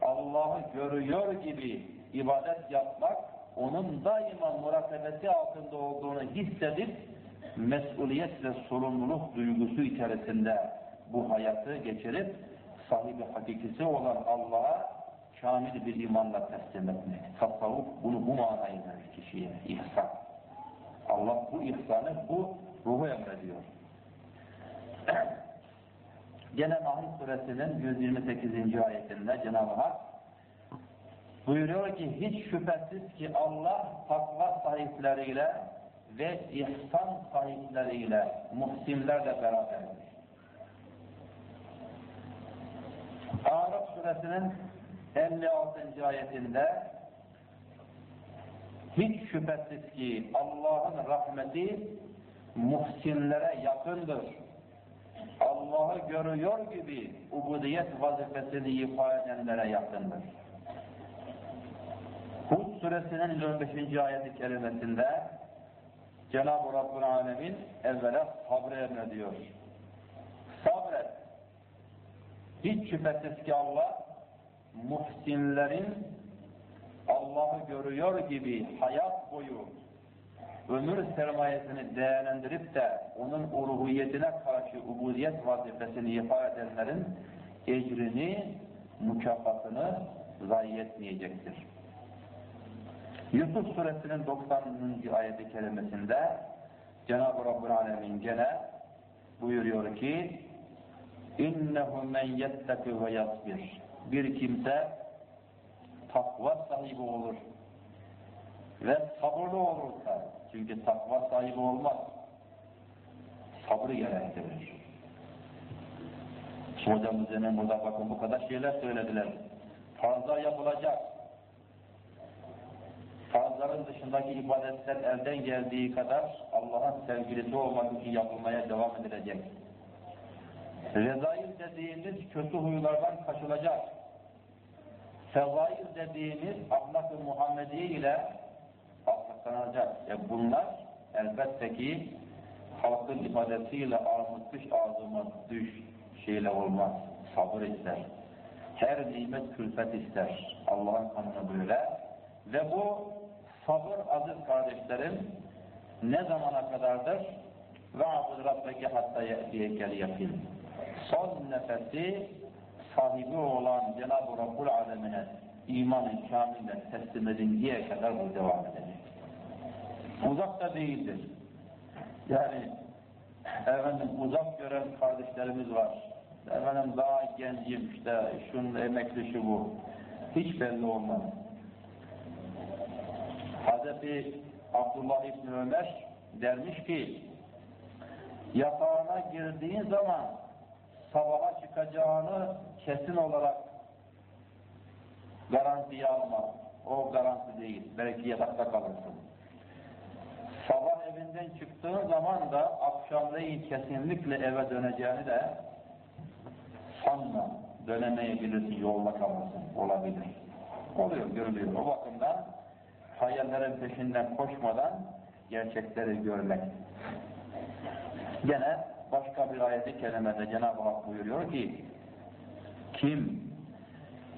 Allah'ı görüyor gibi ibadet yapmak, onun daima murakabesi altında olduğunu hissedip mesuliyet ve sorumluluk duygusu içerisinde bu hayatı geçirip sahibi hakikisi olan Allah'a kamil bir imanla teslim etmek. Tasavvuf bunu bu manayı verir kişiye. İhsan. Allah bu ihsanı bu ruhu emrediyor. Gene Nahl suresinin 128. ayetinde Cenab-ı Hak buyuruyor ki hiç şüphesiz ki Allah takva sahipleriyle ve ihsan sahipleriyle, muhsinlerle beraberdir. Araf suresinin 56. ayetinde hiç şüphesiz ki Allah'ın rahmeti muhsinlere yakındır. Allah'ı görüyor gibi ubudiyet vazifesini ifa edenlere yakındır. Hud suresinin 15. ayeti kerimesinde Cenab-ı Rabbül Alemin evvela sabrı emrediyor. Sabret. Hiç şüphesiz ki Allah muhsinlerin Allah'ı görüyor gibi hayat boyu ömür sermayesini değerlendirip de onun uruhiyetine karşı ubudiyet vazifesini ifa edenlerin ecrini, mükafatını zayi etmeyecektir. Yusuf suresinin 90. ayeti kerimesinde Cenab-ı Rabbül Alemin gene buyuruyor ki innehu men yetteki ve bir kimse takva sahibi olur ve sabırlı olursa çünkü takva sahibi olmaz sabrı gerektirir. Hocamız hemen burada bakın bu kadar şeyler söylediler. Fazla yapılacak. Farzların dışındaki ibadetler elden geldiği kadar Allah'ın sevgilisi olmak için yapılmaya devam edilecek. Rezail dediğimiz kötü huylardan kaçılacak. Fezail dediğimiz ahlak-ı Muhammediye ile affaklanacak. E bunlar elbette ki halkın ifadesiyle armut düş ağzıma düş şeyle olmaz. Sabır ister. Her nimet külfet ister. Allah'ın kanunu böyle. Ve bu sabır aziz kardeşlerim ne zamana kadardır? Ve abud rabbeke hatta ye'tiyekel yakin. Son nefesi sahibi olan Cenab-ı Rabbul Alemine imanın kamille teslim edinceye kadar bu devam edecek. Uzakta değildir. Yani efendim uzak gören kardeşlerimiz var. Efendim daha gencim işte şunun emekli şu bu. Hiç belli olmaz. Hazreti Abdullah İbni Ömer dermiş ki yatağına girdiğin zaman sabaha çıkacağını kesin olarak garantiye alma. O garanti değil. Belki yatakta kalırsın. Sabah evinden çıktığın zaman da akşamleyin kesinlikle eve döneceğini de sanma. Dönemeyebilirsin, yolda kalırsın. Olabilir. Oluyor, görülüyor. O bakımdan hayallerin peşinden koşmadan gerçekleri görmek. Gene başka bir ayeti kerimede Cenab-ı Hak buyuruyor ki kim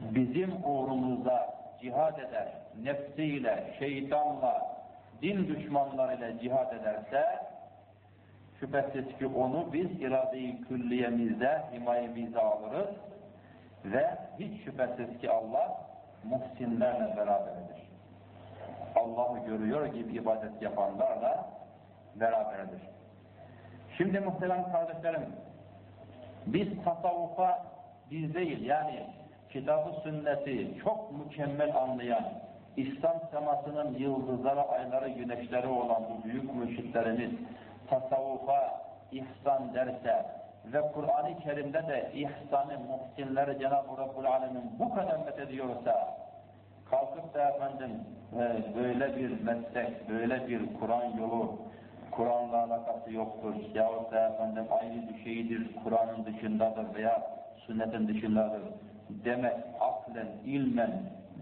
bizim uğrumuzda cihad eder, nefsiyle, şeytanla, din düşmanlarıyla cihad ederse şüphesiz ki onu biz irade-i külliyemizde, himayemizde alırız ve hiç şüphesiz ki Allah muhsinlerle beraberdir. Allah'ı görüyor gibi ibadet yapanlarla beraberdir. Şimdi muhterem kardeşlerim, biz tasavvufa biz değil yani kitabı sünneti çok mükemmel anlayan, İslam semasının yıldızları, ayları, güneşleri olan bu büyük mürşitlerimiz tasavvufa ihsan derse ve Kur'an-ı Kerim'de de ihsanı, muhsinleri Cenab-ı Rabbul Alemin bu kadar met ediyorsa kalkıp da efendim e, böyle bir meslek, böyle bir Kur'an yolu, Kur'an'la alakası yoktur yahut da efendim aynı bir şeydir, Kur'an'ın dışındadır veya sünnetin dışındadır demek aklen, ilmen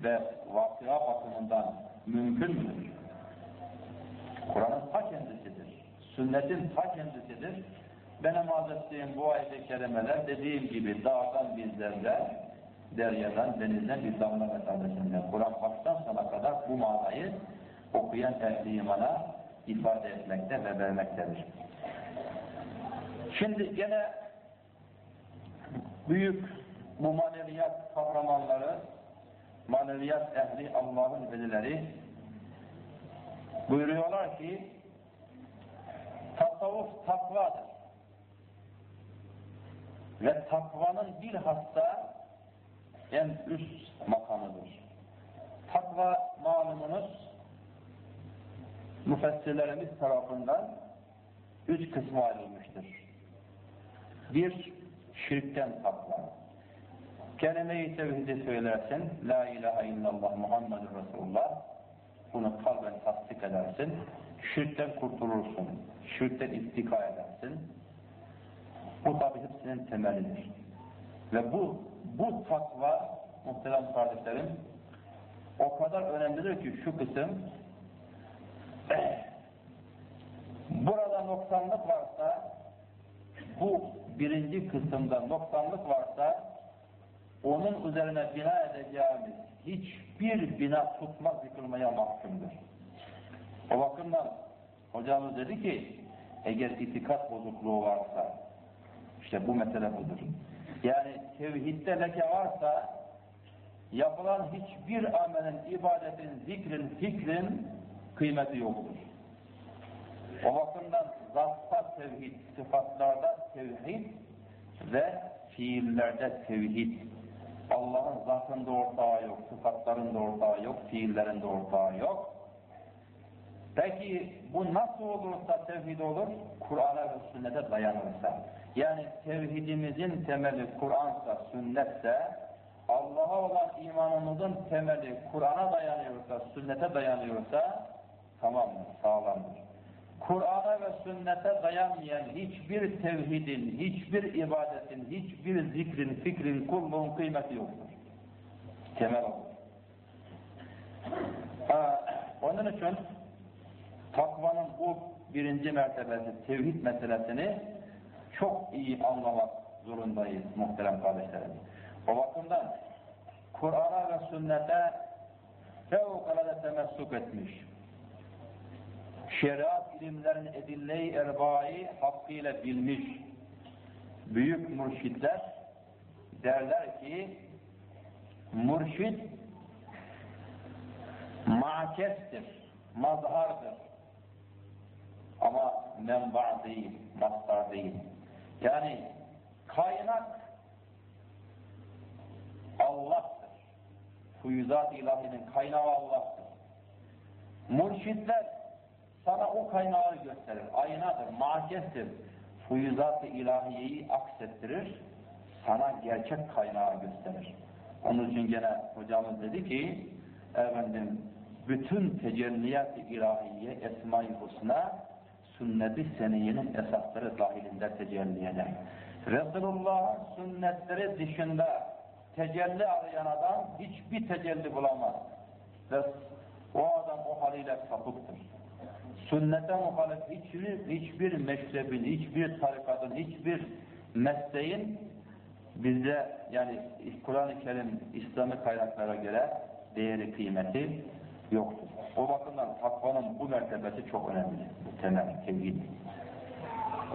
ve vakıa bakımından mümkün müdür? Kur'an'ın ta kendisidir. Sünnetin ta kendisidir. Benim arz ettiğim bu ayet-i kerimeler dediğim gibi dağdan bizlerle deryadan, denizden bir damla mesafesinde. Kur'an baştan sona kadar bu manayı okuyan ehli imana ifade etmekte ve vermektedir. Şimdi gene büyük bu maneviyat kahramanları, maneviyat ehli Allah'ın velileri buyuruyorlar ki tasavvuf takvadır. Ve takvanın bilhassa en üst makamıdır. Takva malumunuz müfessirlerimiz tarafından üç kısma ayrılmıştır. Bir, şirkten takva. Kelime-i tevhidi söylersin, La ilahe illallah Muhammedur Resulullah, bunu kalben tasdik edersin. şirkten kurtulursun. Şirkten istika edersin. Bu tabi hepsinin temelidir. Ve bu, bu takva muhterem kardeşlerim o kadar önemlidir ki şu kısım burada noksanlık varsa bu birinci kısımda noksanlık varsa onun üzerine bina edeceğimiz hiçbir bina tutmaz yıkılmaya mahkumdur. O bakımdan hocamız dedi ki eğer itikat bozukluğu varsa işte bu mesele budur. Yani tevhidde leke varsa yapılan hiçbir amelin, ibadetin, zikrin, fikrin kıymeti yoktur. O bakımdan zatta tevhid, sıfatlarda tevhid ve fiillerde tevhid. Allah'ın zatında ortağı yok, sıfatlarında ortağı yok, fiillerinde ortağı yok. Peki bu nasıl olursa tevhid olur? Kur'an'a ve sünnete dayanırsa. Yani tevhidimizin temeli Kur'ansa, sünnetse, Allah'a olan imanımızın temeli Kur'an'a dayanıyorsa, sünnete dayanıyorsa tamamdır, sağlamdır. Kur'an'a ve sünnete dayanmayan hiçbir tevhidin, hiçbir ibadetin, hiçbir zikrin, fikrin, kulluğun kıymeti yoktur. Temel olur. Ha, onun için takvanın bu birinci mertebesi, tevhid meselesini çok iyi anlamak zorundayız muhterem kardeşlerim. O bakımdan Kur'an'a ve sünnete fevkalade temessuk etmiş. Şeriat ilimlerin edille-i hakkıyla bilmiş büyük mürşitler derler ki mürşit makestir, mazhardır. Ama menba değil, mastar değil. Yani kaynak Allah'tır. Fuyuzat ilahinin kaynağı Allah'tır. Mürşitler sana o kaynağı gösterir. Aynadır, makestir. Fuyuzat-ı ilahiyeyi aksettirir. Sana gerçek kaynağı gösterir. Onun için gene hocamız dedi ki efendim bütün tecelliyat-ı ilahiye esma-i husna sünnet-i seniyenin esasları dahilinde tecelli eder. Resulullah sünnetleri dışında tecelli arayan adam hiçbir tecelli bulamaz. Ve o adam o haliyle sapıktır. Sünnete muhalif hiçbir, hiçbir meşrebin, hiçbir tarikatın, hiçbir mesleğin bizde yani Kur'an-ı Kerim İslami kaynaklara göre değeri kıymeti yoktur. O bakımdan takvanın bu mertebesi çok önemli. Bu temel, tevhid.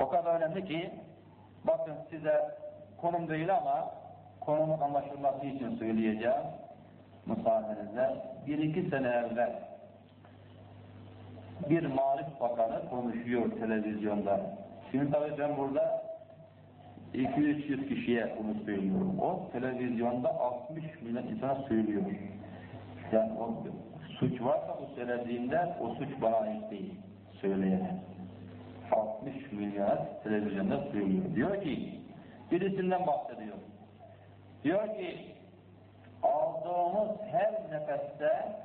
O kadar önemli ki bakın size konum değil ama konumun anlaşılması için söyleyeceğim müsaadenizle. Bir iki sene evvel bir Marif Bakanı konuşuyor televizyonda. Şimdi tabii ben burada 200-300 kişiye bunu söylüyorum. O televizyonda 60 milyon insana söylüyor. Yani o suç varsa bu söylediğimde o suç bana ait değil. Söyleyene. 60 milyon televizyonda söylüyor. Diyor ki birisinden bahsediyor. Diyor ki aldığımız her nefeste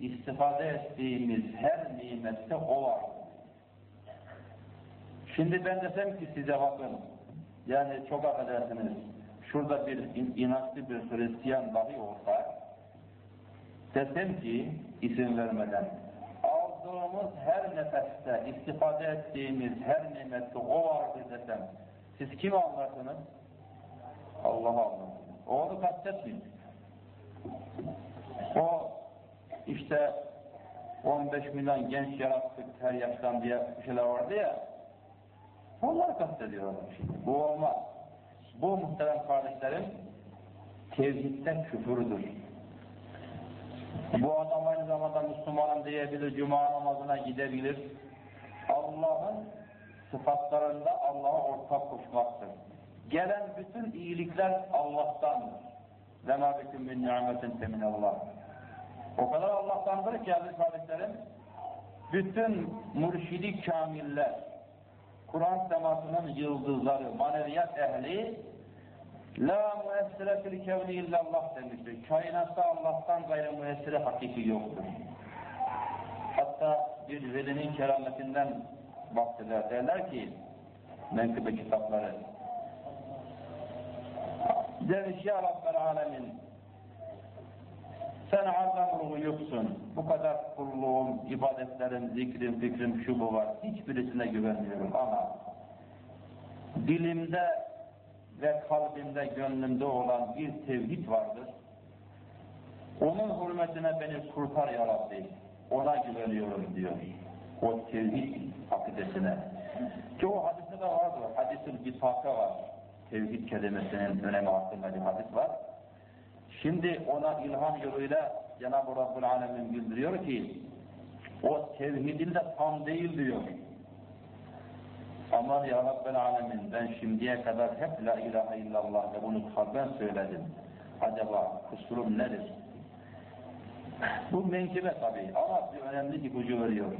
istifade ettiğimiz her nimette o var. Şimdi ben desem ki size bakın, yani çok affedersiniz, şurada bir inançlı bir Hristiyan dahi olsa, desem ki isim vermeden, aldığımız her nefeste istifade ettiğimiz her nimette o vardır desem, siz kim anlarsınız? Anlarsınız. O onu kastetmeyin. O işte 15 milyon genç yarattık her yaştan diye bir şeyler vardı ya onlar kastediyor şimdi. Bu olmaz. Bu muhterem kardeşlerim tevhidden küfürdür. Bu adam aynı zamanda Müslümanım diyebilir, Cuma namazına gidebilir. Allah'ın sıfatlarında Allah'a ortak koşmaktır. Gelen bütün iyilikler Allah'tandır. وَمَا بِكُمْ مِنْ نِعْمَةٍ تَمِنَ اللّٰهِ o kadar Allah'tandır ki aziz kardeşlerim, bütün mürşidi kamiller, Kur'an semasının yıldızları, maneviyat ehli, La müessire kevni illallah demiştir. Kainatta Allah'tan gayrı müessire hakiki yoktur. Hatta bir velinin kerametinden bahseder. Derler ki menkıbe kitapları demiş ya Rabbel Alemin sen azam ruhu yoksun. Bu kadar kulluğum, ibadetlerim, zikrim, fikrim, şu bu var. Hiçbirisine güvenmiyorum ama dilimde ve kalbimde, gönlümde olan bir tevhid vardır. Onun hürmetine beni kurtar ya. Ona güveniyorum diyor. O tevhid akidesine. Ki o hadiste de vardır. Hadisin bitaka var. Tevhid kelimesinin önemi hakkında bir hadis var. Şimdi ona ilham yoluyla Cenab-ı Rabbül Alemin bildiriyor ki o tevhidin de tam değil diyor. Aman ya Rabbel Alemin ben şimdiye kadar hep la ilahe illallah ve bunu kalben söyledim. Acaba kusurum nedir? Bu menkıbe tabii ama bir önemli ipucu veriyor.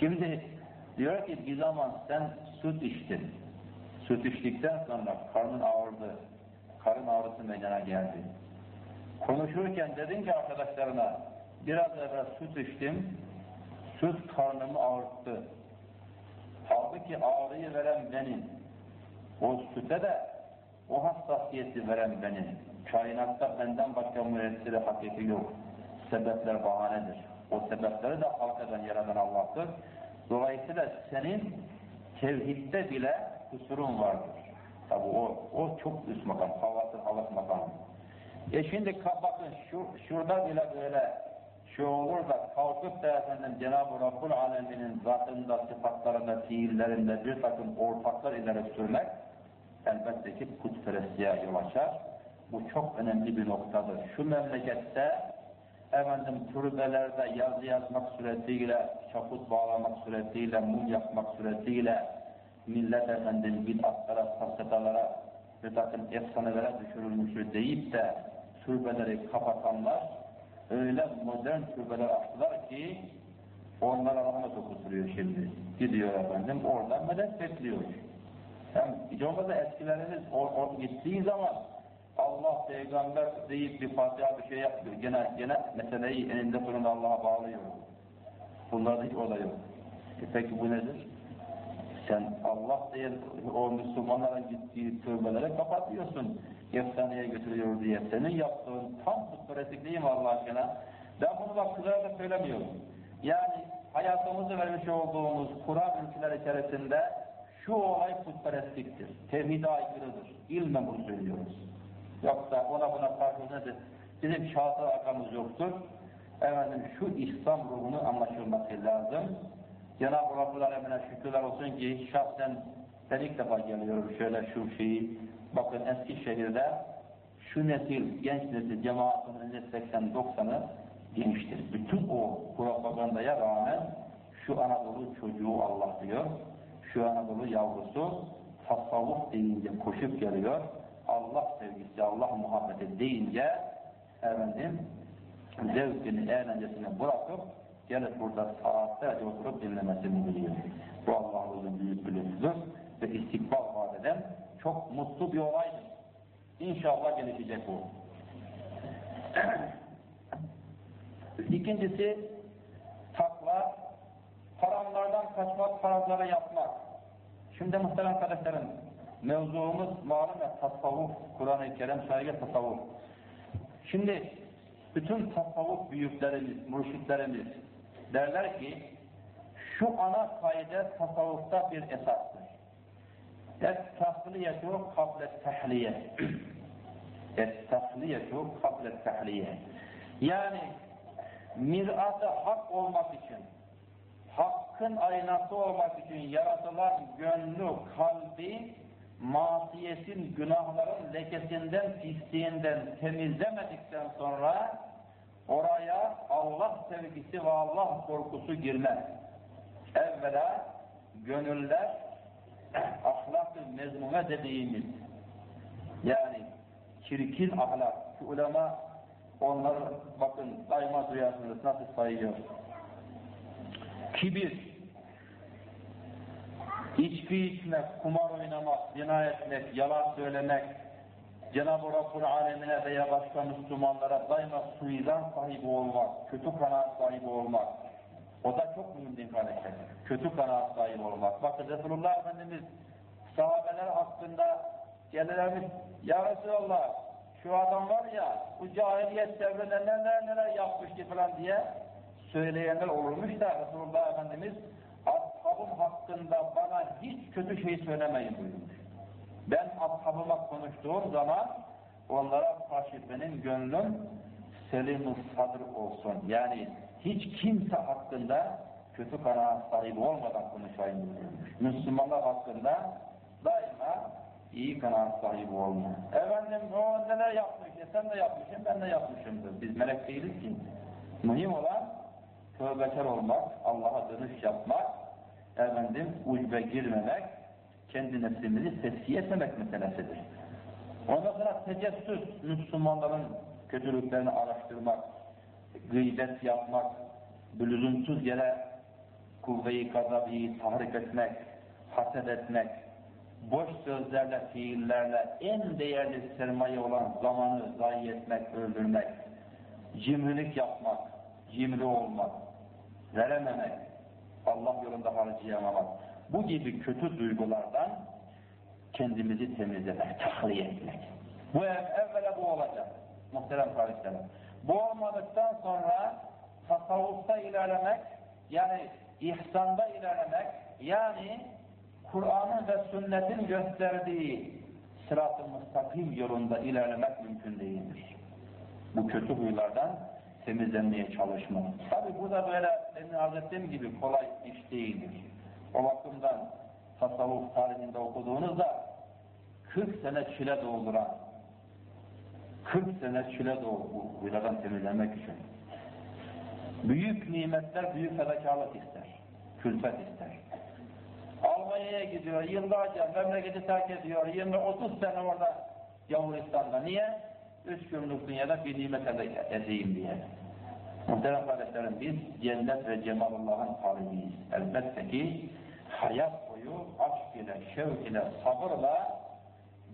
Şimdi diyor ki bir zaman sen süt içtin. Süt içtikten sonra karnın ağrıdı. Karın ağrısı meydana geldi. Konuşurken dedin ki arkadaşlarına biraz evvel süt içtim. Süt karnımı ağrıttı. Halbuki ağrıyı veren benim. O süte de o hassasiyeti veren benim. Kainatta benden başka müessiri hakiki yok. Sebepler bahanedir. O sebepleri de halk eden, yaradan Allah'tır. Dolayısıyla senin tevhidde bile kusurun vardır. Tabi o, o çok üst makam, havası havas makamı. E şimdi bakın şu, şurada bile böyle şu olur da kalkıp da efendim Cenab-ı Rabbul Alemin'in zatında, sıfatlarında, fiillerinde bir takım ortaklar ileri sürmek elbette ki putperestliğe yol açar. Bu çok önemli bir noktadır. Şu memlekette efendim türbelerde yazı yazmak suretiyle, çaput bağlamak suretiyle, mum yakmak suretiyle millet efendim bid'atlara, fasıdalara, bir takım efsanelere düşürülmüşü deyip de türbeleri kapatanlar öyle modern türbeler açtılar ki onlara rahmet okuturuyor şimdi. Gidiyor efendim oradan medet bekliyor. Yani hiç olmazsa eskilerimiz o, o gittiği zaman Allah peygamber deyip bir fatiha bir şey yapmıyor. Gene, gene meseleyi eninde sonunda Allah'a bağlıyor. Bunlarda hiç olay yok. E peki bu nedir? Sen Allah diye o Müslümanlara gittiği tövbeleri kapatıyorsun. Efsaneye götürüyor diye. Senin yaptığın tam putperestlik Allah aşkına? Ben bunu bak kızlara da söylemiyorum. Yani hayatımızı vermiş olduğumuz Kur'an ülkeler içerisinde şu olay putperestliktir. Tevhide aykırıdır. İlmen bunu söylüyoruz. Yoksa ona buna karşı nedir? Bizim şahsı arkamız yoktur. Efendim şu İslam ruhunu anlaşılması lazım. Cenab-ı Rabbul Alemin'e şükürler olsun ki şahsen ben ilk defa geliyorum şöyle şu şeyi. Bakın Eskişehir'de şu nesil, genç nesil cemaatinin %80-90'ı gençtir. Bütün o propagandaya rağmen şu Anadolu çocuğu Allah diyor. Şu Anadolu yavrusu tasavvuf deyince koşup geliyor. Allah sevgisi, Allah muhabbeti deyince efendim zevkini, eğlencesini bırakıp gelip burada saatlerce oturup dinlemesini biliyor. Bu Allah'ın büyük bir ve istikbal vaat çok mutlu bir olaydır. İnşallah gelişecek bu. İkincisi takva, haramlardan kaçmak, farazları yapmak. Şimdi muhterem kardeşlerim, mevzuumuz malum ya tasavvuf, Kur'an-ı Kerim saygı tasavvuf. Şimdi bütün tasavvuf büyüklerimiz, mürşitlerimiz derler ki şu ana kaide tasavvufta bir esastır. Et-tahliyetu kablet tahliye. Et-tahliyetu kablet tahliye. Yani mirat-ı hak olmak için, hakkın aynası olmak için yaratılan gönlü, kalbi, masiyetin, günahların lekesinden, pisliğinden temizlemedikten sonra oraya Allah sevgisi ve Allah korkusu girmez. Evvela gönüller ahlak-ı mezmume dediğimiz yani çirkin ahlak. Şu ulema onları bakın daima duyarsınız nasıl sayıyor. Kibir, içki içmek, kumar oynamak, zina etmek, yalan söylemek, Cenab-ı Rabbul Alemine veya başka Müslümanlara daima suizan sahibi olmak, kötü kanaat sahibi olmak, O da çok mühim değil kardeşler. Kötü kanaat sahibi olmak. Bakın Resulullah Efendimiz sahabeler hakkında gelirlermiş. Ya Resulallah şu adam var ya bu cahiliyet devrinde neler neler yapmıştı falan diye söyleyenler olurmuş da Resulullah Efendimiz ashabım hakkında bana hiç kötü şey söylemeyin buyurmuş. Ben ashabıma konuştuğum zaman onlara karşı benim gönlüm selim sadır olsun. Yani hiç kimse hakkında kötü kanaat sahibi olmadan konuşayım. Müslümanlar hakkında daima iyi kanaat sahibi olma. Efendim o neler yapmış, e sen de yapmışsın, ben de yapmışımdır. Biz melek değiliz ki. Mühim olan tövbekar olmak, Allah'a dönüş yapmak, efendim ucbe girmemek, kendi nefsimizi tesviye etmemek meselesidir. Ondan sonra tecessüs, Müslümanların kötülüklerini araştırmak, gıybet yapmak, lüzumsuz yere kuvve-i gazabıyı tahrik etmek, haset etmek, boş sözlerle, fiillerle en değerli sermaye olan zamanı zayi etmek, öldürmek, cimrilik yapmak, cimri olmak, verememek, Allah yolunda harcayamamak, bu gibi kötü duygulardan kendimizi temizlemek, tahliye etmek. Bu evvela bu olacak. Muhterem kardeşlerim. Bu olmadıktan sonra tasavvufta ilerlemek, yani ihsanda ilerlemek, yani Kur'an'ın ve sünnetin gösterdiği sırat-ı müstakim yolunda ilerlemek mümkün değildir. Bu kötü huylardan temizlenmeye çalışmak. Tabi burada böyle demin arz ettiğim gibi kolay iş değildir. O bakımdan tasavvuf tarihinde okuduğunuzda 40 sene çile dolduran 40 sene çile doldu huylardan temizlenmek için. Büyük nimetler büyük fedakarlık ister. Külfet ister. Almanya'ya gidiyor, yıllarca memleketi terk ediyor, 20-30 sene orada Yavuristan'da. Niye? Üç günlük dünyada bir nimet ede edeyim diye. Muhterem kardeşlerim biz cennet ve cemalullah'ın talibiyiz. Elbette ki hayat boyu aşk ile, şevk ile, sabırla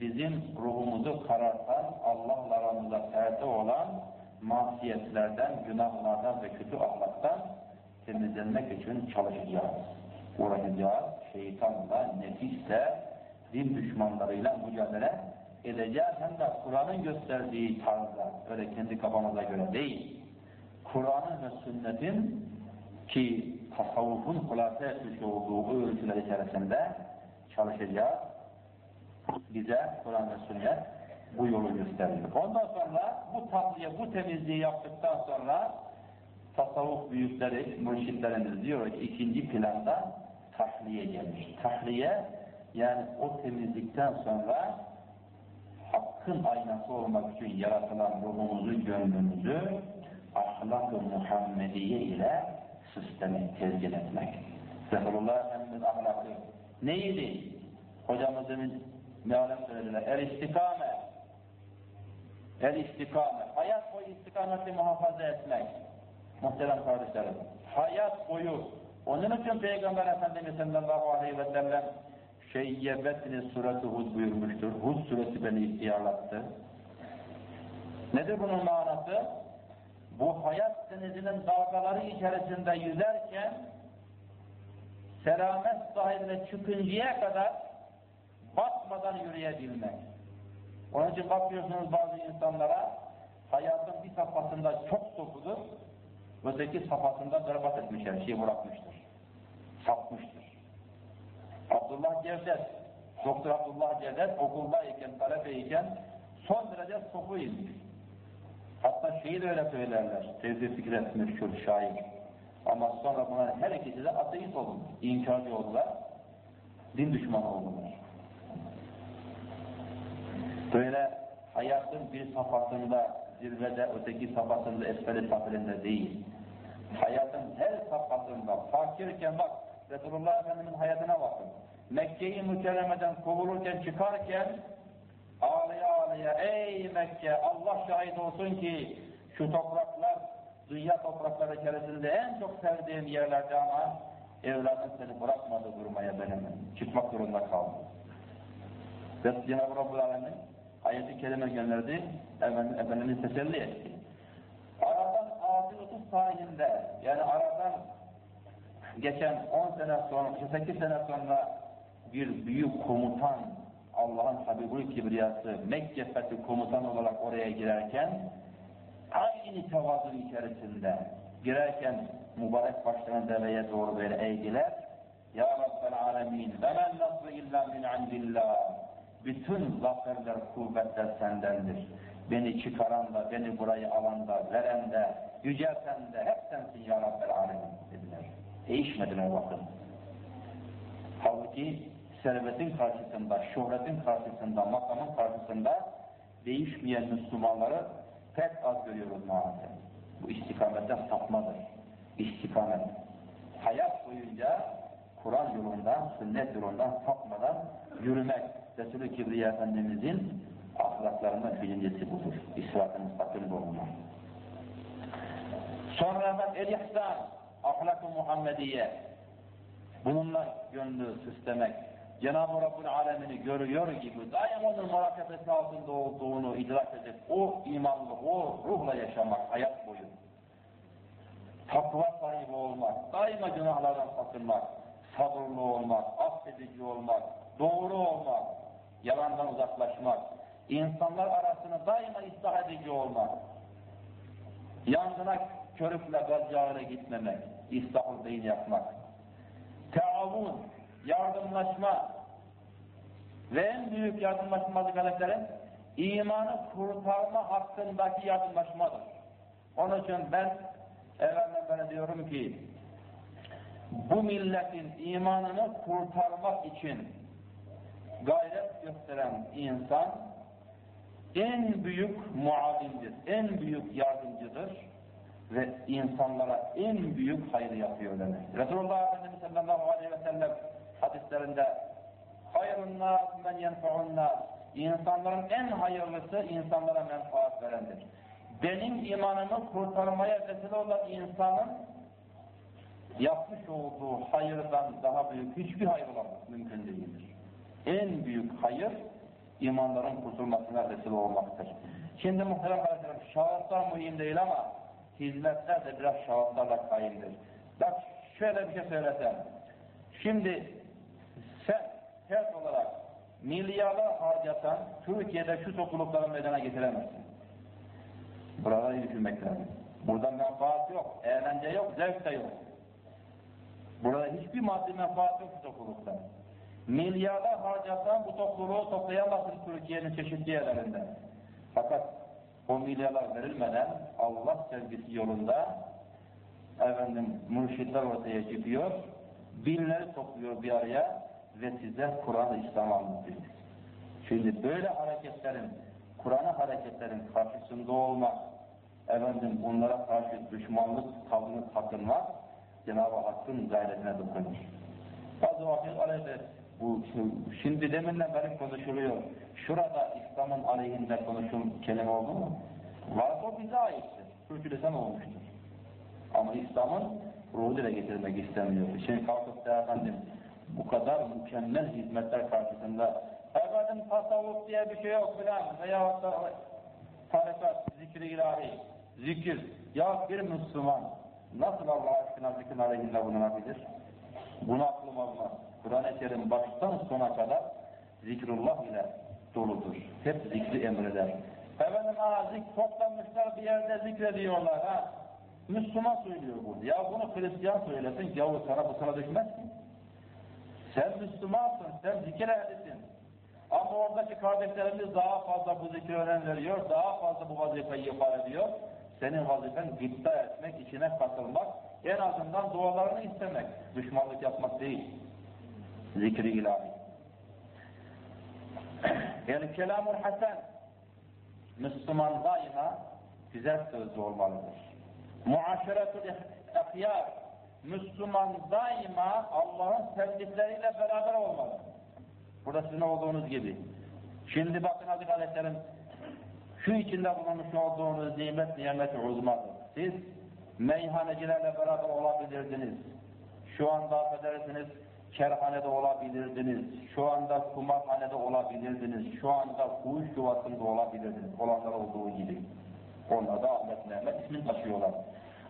bizim ruhumuzu karartan, Allah'la aramızda perde olan masiyetlerden, günahlardan ve kötü ahlaktan temizlenmek için çalışacağız. Uğraşacağız. Şeytanla, nefisle, din düşmanlarıyla mücadele edeceğiz. Hem de Kur'an'ın gösterdiği tarzda, öyle kendi kafamıza göre değil. Kur'an'ın ve sünnetin ki tasavvufun kulasa etmiş olduğu öğretiler içerisinde çalışacağız. Bize Kur'an ve sünnet bu yolu gösteriyor. Ondan sonra bu tahliye, bu temizliği yaptıktan sonra tasavvuf büyükleri, mürşitlerimiz diyor ki ikinci planda tahliye gelmiş. Tahliye yani o temizlikten sonra hakkın aynası olmak için yaratılan ruhumuzu, gönlümüzü ahlak-ı Muhammediye ile sistemi tezgin etmek. Resulullah Efendimiz ahlakı neydi? Hocamızın mealem söylediler. El istikame. El istikame. Hayat boyu istikameti muhafaza etmek. Muhterem kardeşlerim. Hayat boyu. Onun için Peygamber Efendimiz sallallahu aleyhi ve sellem şeyyebetni sureti Hud buyurmuştur. Hud suresi beni ihtiyarlattı. Nedir bunun manası? Bu hayat denizinin dalgaları içerisinde yüzerken selamet sahiline çıkıncaya kadar batmadan yürüyebilmek. Onun için bakıyorsunuz bazı insanlara hayatın bir safhasında çok sokudur, öteki safhasında berbat etmiş her şeyi bırakmıştır. Sapmıştır. Abdullah Cevdet, Doktor Abdullah Cevdet okuldayken, talebeyken son derece sokuymuş. Hatta şeyi de öyle söylerler. Tevzi Fikret meşhur şair. Ama sonra bunlar her ikisi de ateist oldu. İnkarcı oldular. Din düşmanı oldular. Böyle hayatın bir safhasında zirvede, öteki safhasında, esferi safhasında değil. Hayatın her safhasında fakirken bak, Resulullah Efendimiz'in hayatına bakın. Mekke'yi mükerremeden kovulurken çıkarken ağlaya ağlaya ey Mekke Allah şahit olsun ki şu topraklar dünya toprakları içerisinde en çok sevdiğim yerlerde ama evladın seni bırakmadı durmaya benim. Çıkmak zorunda kaldı. Ve Cenab-ı Rabbul Alemin ayeti kelime gönderdi. Efendim, Efendimiz teselli etti. Aradan 630 tarihinde yani aradan geçen 10 sene sonra, 8 sene sonra bir büyük komutan, Allah'ın Habibul Kibriyası, Mekke fethi komutan olarak oraya girerken, aynı tevazu içerisinde girerken mübarek başlarını deveye doğru böyle eğdiler. Ya Rabbel Alemin, ve men nasru illa min indillah. Bütün zaferler, kuvvetler sendendir. Beni çıkaran da, beni burayı alan da, veren de, yücelten de hep sensin ya Rabbel Alemin dediler. Değişmedin o vakit. Halbuki servetin karşısında, şöhretin karşısında, makamın karşısında değişmeyen Müslümanları pek az görüyoruz maalesef. Bu istikametten sapmadır. İstikamet. Hayat boyunca Kur'an yolundan, sünnet yolundan sapmadan yürümek. Resulü Kibriya Efendimizin ahlaklarından birincisi budur. İsratın müstakil bulunmak. Sonra bak el-ihsan, ahlak-ı Muhammediye. Bununla gönlü süslemek. Cenab-ı Rabbül Alemini görüyor gibi daim onun murakabesi altında olduğunu idrak edip o imanlı, o ruhla yaşamak hayat boyu. Takva sahibi olmak, daima günahlardan sakınmak, sabırlı olmak, affedici olmak, doğru olmak, yalandan uzaklaşmak, insanlar arasını daima ıslah edici olmak, yangına körükle gazcağına gitmemek, ıslahı beyin yapmak, teavun, yardımlaşma ve en büyük yardımlaşmalı karakterin imanı kurtarma hakkındaki yardımlaşmadır. Onun için ben evvelden bana diyorum ki bu milletin imanını kurtarmak için gayret gösteren insan en büyük muavindir, en büyük yardımcıdır ve insanlara en büyük hayır yapıyor demek. Resulullah Efendimiz sallallahu aleyhi ve sellem hadislerinde hayrun nas men insanların en hayırlısı insanlara menfaat verendir. Benim imanımı kurtarmaya vesile olan insanın yapmış olduğu hayırdan daha büyük hiçbir hayır olamaz. Mümkün değildir. En büyük hayır imanların kurtulmasına vesile olmaktır. Şimdi muhterem kardeşlerim şahıslar mühim değil ama hizmetler de biraz şahıslarla kayındır. Bak şöyle bir şey söylesem. Şimdi sen fert olarak milyarlar harcasan Türkiye'de şu toplulukları meydana getiremezsin. Burada iyi düşünmek lazım. Burada menfaat yok, eğlence yok, zevk de yok. Burada hiçbir maddi menfaat yok bu toplulukta. Milyarlar harcasan bu topluluğu toplayamazsın Türkiye'nin çeşitli yerlerinde. Fakat o milyarlar verilmeden Allah sevgisi yolunda efendim mürşitler ortaya çıkıyor, binleri topluyor bir araya ve size Kur'an-ı İslam anlatıyor. Şimdi böyle hareketlerin, Kur'an'ı hareketlerin karşısında olmak, efendim bunlara karşı düşmanlık tavrını takınmak, Cenab-ı Hakk'ın gayretine dokunur. Bazı vakit aleyhde bu şimdi deminden beri konuşuluyor. Şurada İslam'ın aleyhinde konuşun kelime oldu mu? Varsa o bize aittir. Sürçülesen olmuştur. Ama İslam'ın ruhu dile getirmek istemiyor. Şimdi kalkıp da efendim bu kadar mükemmel hizmetler karşısında efendim tasavvuf diye bir şey yok filan veyahut da tarikat, zikri ilahi, zikir. Ya bir Müslüman nasıl Allah aşkına zikrin aleyhinde bulunabilir? Bunu aklım almaz. Kur'an-ı Kerim baştan sona kadar zikrullah ile doludur. Hep zikri emreder. Efendim ha zik toplanmışlar bir yerde zikrediyorlar ha. Müslüman söylüyor bunu. Ya bunu Hristiyan söylesin, yavuz sana bu sana düşmez ki. Sen Müslümansın, sen zikir ehlisin. Ama oradaki kardeşlerimiz daha fazla bu zikri önem daha fazla bu vazifeyi ifade ediyor. Senin vazifen gıpta etmek, içine katılmak, en azından dualarını istemek, düşmanlık yapmak değil. Zikri ilahi. yani kelamul hasen, Müslüman daima güzel sözlü olmalıdır. Muaşeretul ehyar, Müslüman daima Allah'ın sevdikleriyle beraber olmalı. Burada sizin olduğunuz gibi. Şimdi bakın aziz kardeşlerim, şu içinde bulunmuş olduğunuz nimet nimet uzmadır. Siz meyhanecilerle beraber olabilirdiniz. Şu anda affedersiniz, kerhanede olabilirdiniz. Şu anda kumarhanede olabilirdiniz. Şu anda fuhuş yuvasında olabilirdiniz. Olanlar olduğu gibi. Onlar da Ahmet Mehmet ismini taşıyorlar.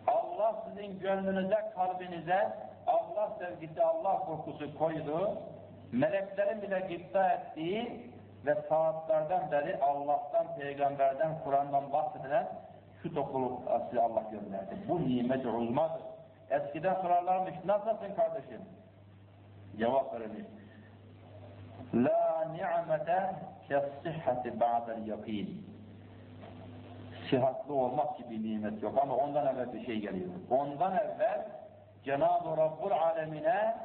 Allah sizin gönlünüze, kalbinize Allah sevgisi, Allah korkusu koydu, meleklerin bile gıpta ettiği ve saatlerden beri Allah'tan, peygamberden, Kur'an'dan bahsedilen şu topluluk asli Allah gönderdi. Bu nimet-i uzmadır. Eskiden sorarlarmış, nasılsın kardeşim? Cevap verilmiş. La ni'mete kessihhati ba'del yakin. Sıhhatli olmak gibi nimet yok ama ondan evvel bir şey geliyor. Ondan evvel Cenab-ı Rabbul Alemine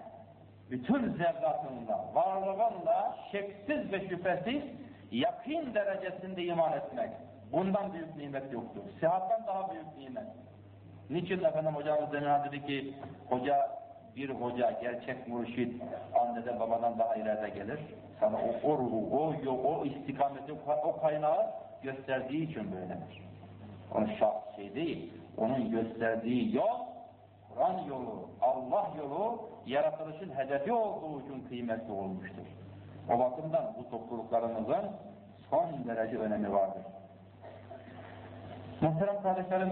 bütün zerratınla, varlığınla şeksiz ve şüphesiz yakın derecesinde iman etmek. Bundan büyük nimet yoktur. Sıhhattan daha büyük nimet. Niçin efendim hocamız demin dedi ki hoca bir hoca, gerçek mürşit anneden babadan daha ileride gelir. Sana o, o ruhu, o, o, o istikameti, o kaynağı gösterdiği için böyledir. Onun şahs şey değil. Onun gösterdiği yol, Kur'an yolu, Allah yolu, yaratılışın hedefi olduğu için kıymetli olmuştur. O bakımdan bu topluluklarımızın son derece önemi vardır. Muhterem kardeşlerim,